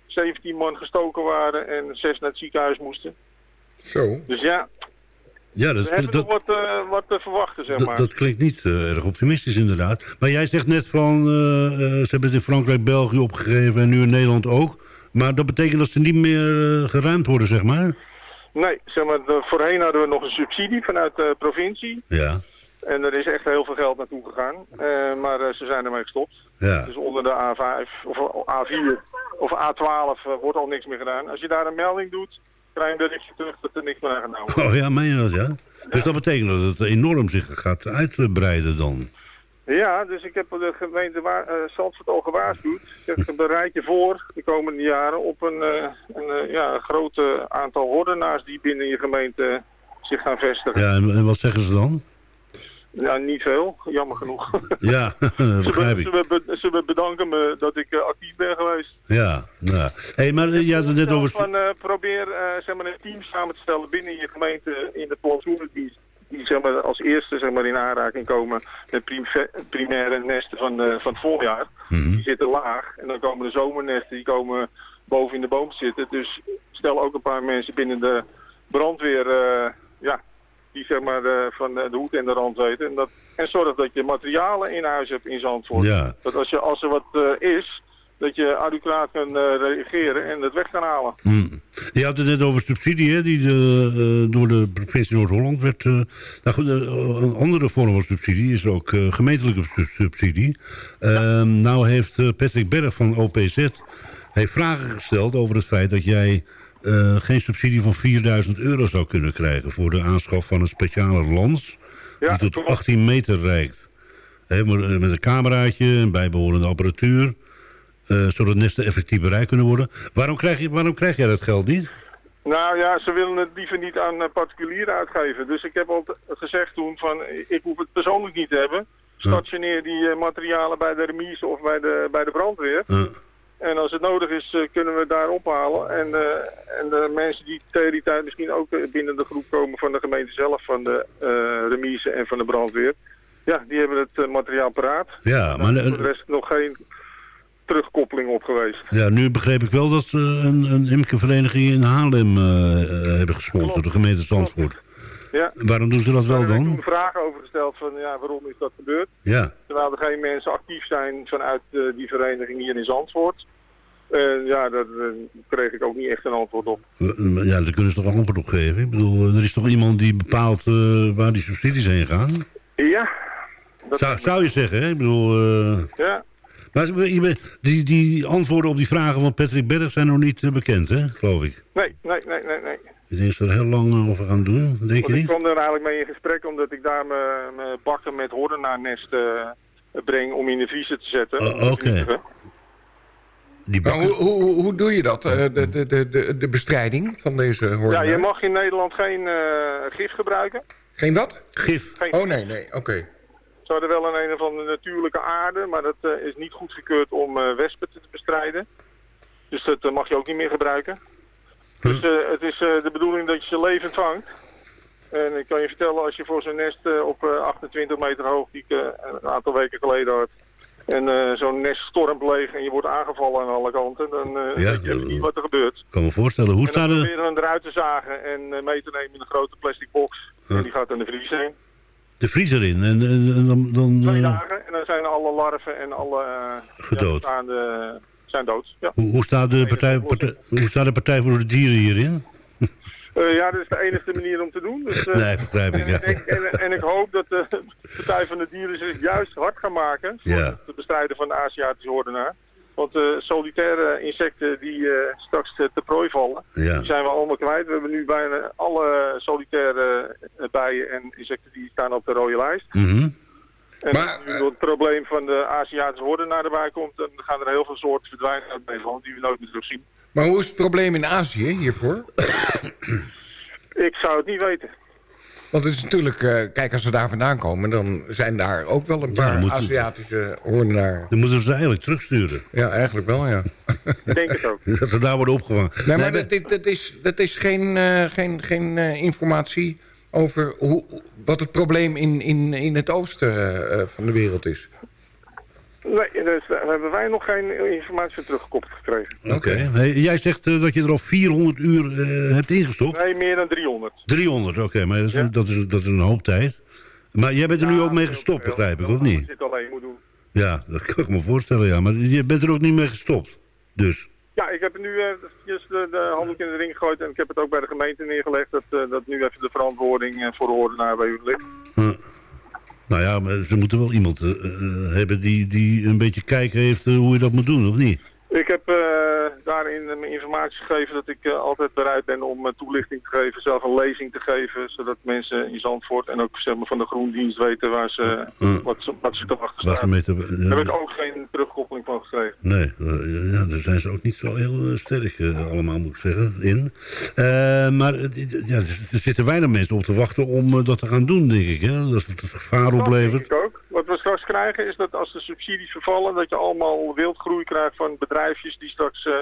17 man gestoken waren en zes naar het ziekenhuis moesten. Zo. Dus ja, Ja, we dat, hebben dat, nog wat, wat te verwachten, zeg dat, maar. dat klinkt niet erg optimistisch inderdaad. Maar jij zegt net van, ze hebben het in Frankrijk, België opgegeven en nu in Nederland ook. Maar dat betekent dat ze niet meer eh, geruimd worden, zeg maar? Nee, zeg maar, voorheen hadden we nog een subsidie vanuit de provincie. Ja. En er is echt heel veel geld naartoe gegaan. Eh, maar eh, ze zijn ermee gestopt. Ja. Dus onder de A5 of A4 of A12 eh, wordt al niks meer gedaan. Als je daar een melding doet, krijg je een berichtje terug dat er niks meer aan gedaan wordt. Oh ja, meen je dat, ja? Dus dat betekent dat het enorm zich gaat uitbreiden dan? Ja, dus ik heb de gemeente eh, Zandvoort al gewaarschuwd. Ik zeg, bereid je voor de komende jaren op een, eh een eh, ja, groot aantal hordenaars die binnen je gemeente zich gaan vestigen. Ja, en, en wat zeggen ze dan? Ja, niet veel, jammer genoeg. [laughs] Ja, [laughs] begrijp be- ik. ze, be- ze be- bedanken me dat ik actief ben geweest. Ja, nou. Hey, maar had het net over... van, probeer zeg maar, een team samen te stellen binnen je gemeente in de plantsoenendienst. Die zeg maar, als eerste zeg maar, in aanraking komen met prim- primaire nesten van, eh, van het voorjaar. Mhm. Die zitten laag. En dan komen de zomernesten, die komen boven in de boom te zitten. Dus stel ook een paar mensen binnen de brandweer, eh, ja, die zeg maar eh, van de, hoed en de rand weten. En, dat, en zorg dat je materialen in huis hebt in Zandvoort. Ja. Dat als, je, als er wat is, dat je adequaat kan reageren en het weg kan halen. Hmm. Je had het net over subsidie, hè, die de, eh, door de provincie Noord-Holland werd... eh, nou goed, eh, een andere vorm van subsidie is ook eh, gemeentelijke su- subsidie. Ehm, nou heeft eh, Patrick Berg van OPZ heeft vragen gesteld over het feit dat jij... eh, geen subsidie van 4000 euro zou kunnen krijgen... voor de aanschaf van een speciale lans... Ja, die tot klopt. 18 meter reikt. Eh, met een cameraatje, een bijbehorende apparatuur. Eh, zodat nesten effectief bereikt kunnen worden. Waarom krijg, je, waarom krijg jij dat geld niet? Nou ja, ze willen het liever niet aan eh, particulieren uitgeven. Dus ik heb al gezegd toen van, ik hoef het persoonlijk niet te hebben. Stationeer die eh, materialen bij de remise of bij de, bij de brandweer. En als het nodig is, kunnen we het daar ophalen. En, en de mensen die tegen die tijd misschien ook binnen de groep komen van de gemeente zelf, van de remise en van de brandweer. Ja, die hebben het materiaal paraat. ja, maar eh, voor de rest nog geen terugkoppeling op geweest. ja, nu begreep ik wel dat ze een, een imkervereniging in Haarlem eh, eh, hebben gesponsord, de gemeente Zandvoort. Ja. Waarom doen ze dat wel heb ik dan? toen vragen over gesteld van ja, waarom is dat gebeurd? Ja. Terwijl er geen mensen actief zijn vanuit eh, die vereniging hier in Zandvoort. En ja, daar eh, kreeg ik ook niet echt een antwoord op. Eh, Ja, daar kunnen ze toch een antwoord op geven? Ik bedoel, eh, er is toch iemand die bepaalt eh, waar die subsidies heen gaan? Ja. Dat Zou, zou je zeggen, hè? Ik bedoel... eh, Ja. Maar je die, die antwoorden op die vragen van Patrick Berg zijn nog niet eh, bekend, hè? Geloof ik. Nee, nee, nee, nee, nee. Ik denk dat ze er heel lang eh, over gaan doen, denk je Want ik niet? kwam er eigenlijk mee in gesprek omdat ik daar mijn bakken met hordenaarnest eh breng om in de vriezer te zetten. Oh, oké. Die Maar hoe, hoe, hoe- doe je dat, eh, de, de, de, de, bestrijding van deze Ja, hoornaar? je mag in Nederland geen eh, gif gebruiken. Geen wat? Gif. Oh nee, nee, oké. Ze hadden wel een een of andere natuurlijke aarde, maar dat eh, is niet goedgekeurd om eh, wespen te bestrijden. Dus dat eh, mag je ook niet meer gebruiken. Dus eh, het is de bedoeling dat je ze levend vangt. En ik kan je vertellen, als je voor zo'n nest op eh, 28 meter hoog, die ik een aantal weken geleden had, en zo'n nest stormt leeg en je wordt aangevallen aan alle kanten, dan Ja, weet je niet wat er gebeurt. Ik kan me voorstellen. Hoe en dan staat er... proberen hem eruit te zagen en mee te nemen in een grote plastic box. En die gaat in de vriezer heen. De vriezer in? En, en, dan... dan Twee eh, dagen en dan zijn alle larven en alle eh, Gedood. ja, bestaande zijn dood. Ja. hoe, hoe, staat de partij, partij- hoe staat de Partij voor de Dieren hierin? Eh, ja, dat is de enige manier om te doen. Dus, Nee, begrijp ik, ja. En, ik- en, en ik hoop dat de Partij van de Dieren zich juist hard gaan maken voor Ja. het bestrijden van de Aziatische hoordenaar. Want eh, solitaire insecten die eh, straks te, te prooi vallen, Ja. die zijn we allemaal kwijt. We hebben nu bijna alle solitaire eh, bijen en insecten die staan op de rode lijst. Mhm. En als nu door het probleem van de Aziatische hoordenaar erbij komt, dan gaan er heel veel soorten verdwijnen uit Nederland die we nooit meer terugzien. Maar hoe is het probleem in Azië hiervoor? Ik zou het niet weten. Want het is natuurlijk, eh, kijk, als ze daar vandaan komen... dan zijn daar ook wel een paar dan moeten- Aziatische hoornaar. Dan moeten we ze eigenlijk terugsturen. Ja, eigenlijk wel, ja. Ik denk het ook. [laughs] Dat ze daar worden opgevangen. Nee, maar Nee, dat, is, dat is geen, eh, geen, geen eh, informatie over hoe, wat het probleem in, in, in het oosten eh, van de wereld is. Nee, dus, daar hebben wij nog geen informatie teruggekoppeld gekregen. Oké. Hey, jij zegt eh, dat je er al 400 uur eh, hebt ingestopt? Nee, meer dan 300. 300, oké. maar dat is, dat, is, dat is een hoop tijd. Maar jij bent er nu ook mee gestopt, begrijp ik, of niet? je het alleen moet doen. Ja, dat kan ik me voorstellen, ja. Maar je bent er ook niet mee gestopt. Dus, Ja, ik heb nu just de, de handdoek in de ring gegooid en ik heb het ook bij de gemeente neergelegd dat, dat nu even de verantwoording voor de ordenaar bij u ligt. Nou ja, maar ze moeten wel iemand eh, eh, hebben die, die een beetje kijk heeft eh, hoe je dat moet doen, of niet? Ik heb daarin eh, mijn informatie gegeven dat ik eh, altijd bereid ben om eh, toelichting te geven, zelf een lezing te geven, zodat mensen in Zandvoort en ook zeg maar, van de groendienst weten waar ze, wat, ze, wat ze te wachten te- Daar heb ik ook geen terugkoppeling van gekregen. Nee, ja, daar zijn ze ook niet zo heel sterk allemaal, moet ik zeggen, in. Maar ja, er zitten weinig mensen op te wachten om dat te gaan doen, denk ik. Hè? Dat het gevaar Dat oplevert. denk ik ook. Wat we straks krijgen is dat als de subsidies vervallen, dat je allemaal wildgroei krijgt van bedrijfjes die straks eh,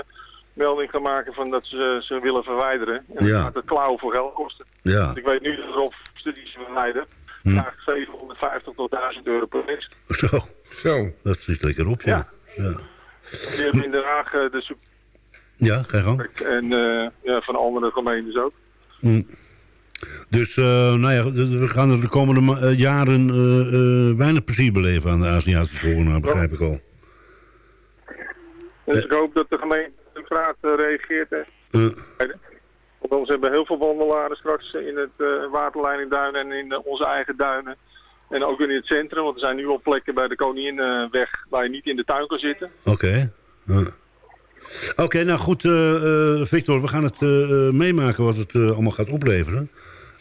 melding gaan maken van dat ze ze willen verwijderen. En Ja. gaat het klauwen voor geld kosten. Ja. Ik weet nu dat er op studies verwijderen, Hm. vraagt 750 tot 1000 euro per nest. Zo. Zo. Dat zit lekker op, ja. Ja, Die hebben in Den Haag eh, de ja ga je gang. en eh, ja, van andere gemeentes ook. Hm. Dus, eh, nou ja, we gaan er de komende eh, jaren eh, weinig plezier beleven aan de Aziatische horeca, begrijp ik al. Dus ik hoop dat de gemeenteraad eh, reageert. Want anders hebben we heel veel wandelaren straks in het waterleidingduin en in onze eigen duinen. En ook in het centrum, want er zijn nu al plekken bij de Koninginweg waar je niet in de tuin kan zitten. Oké. Oké, nou goed, Victor, we gaan het meemaken wat het allemaal gaat opleveren.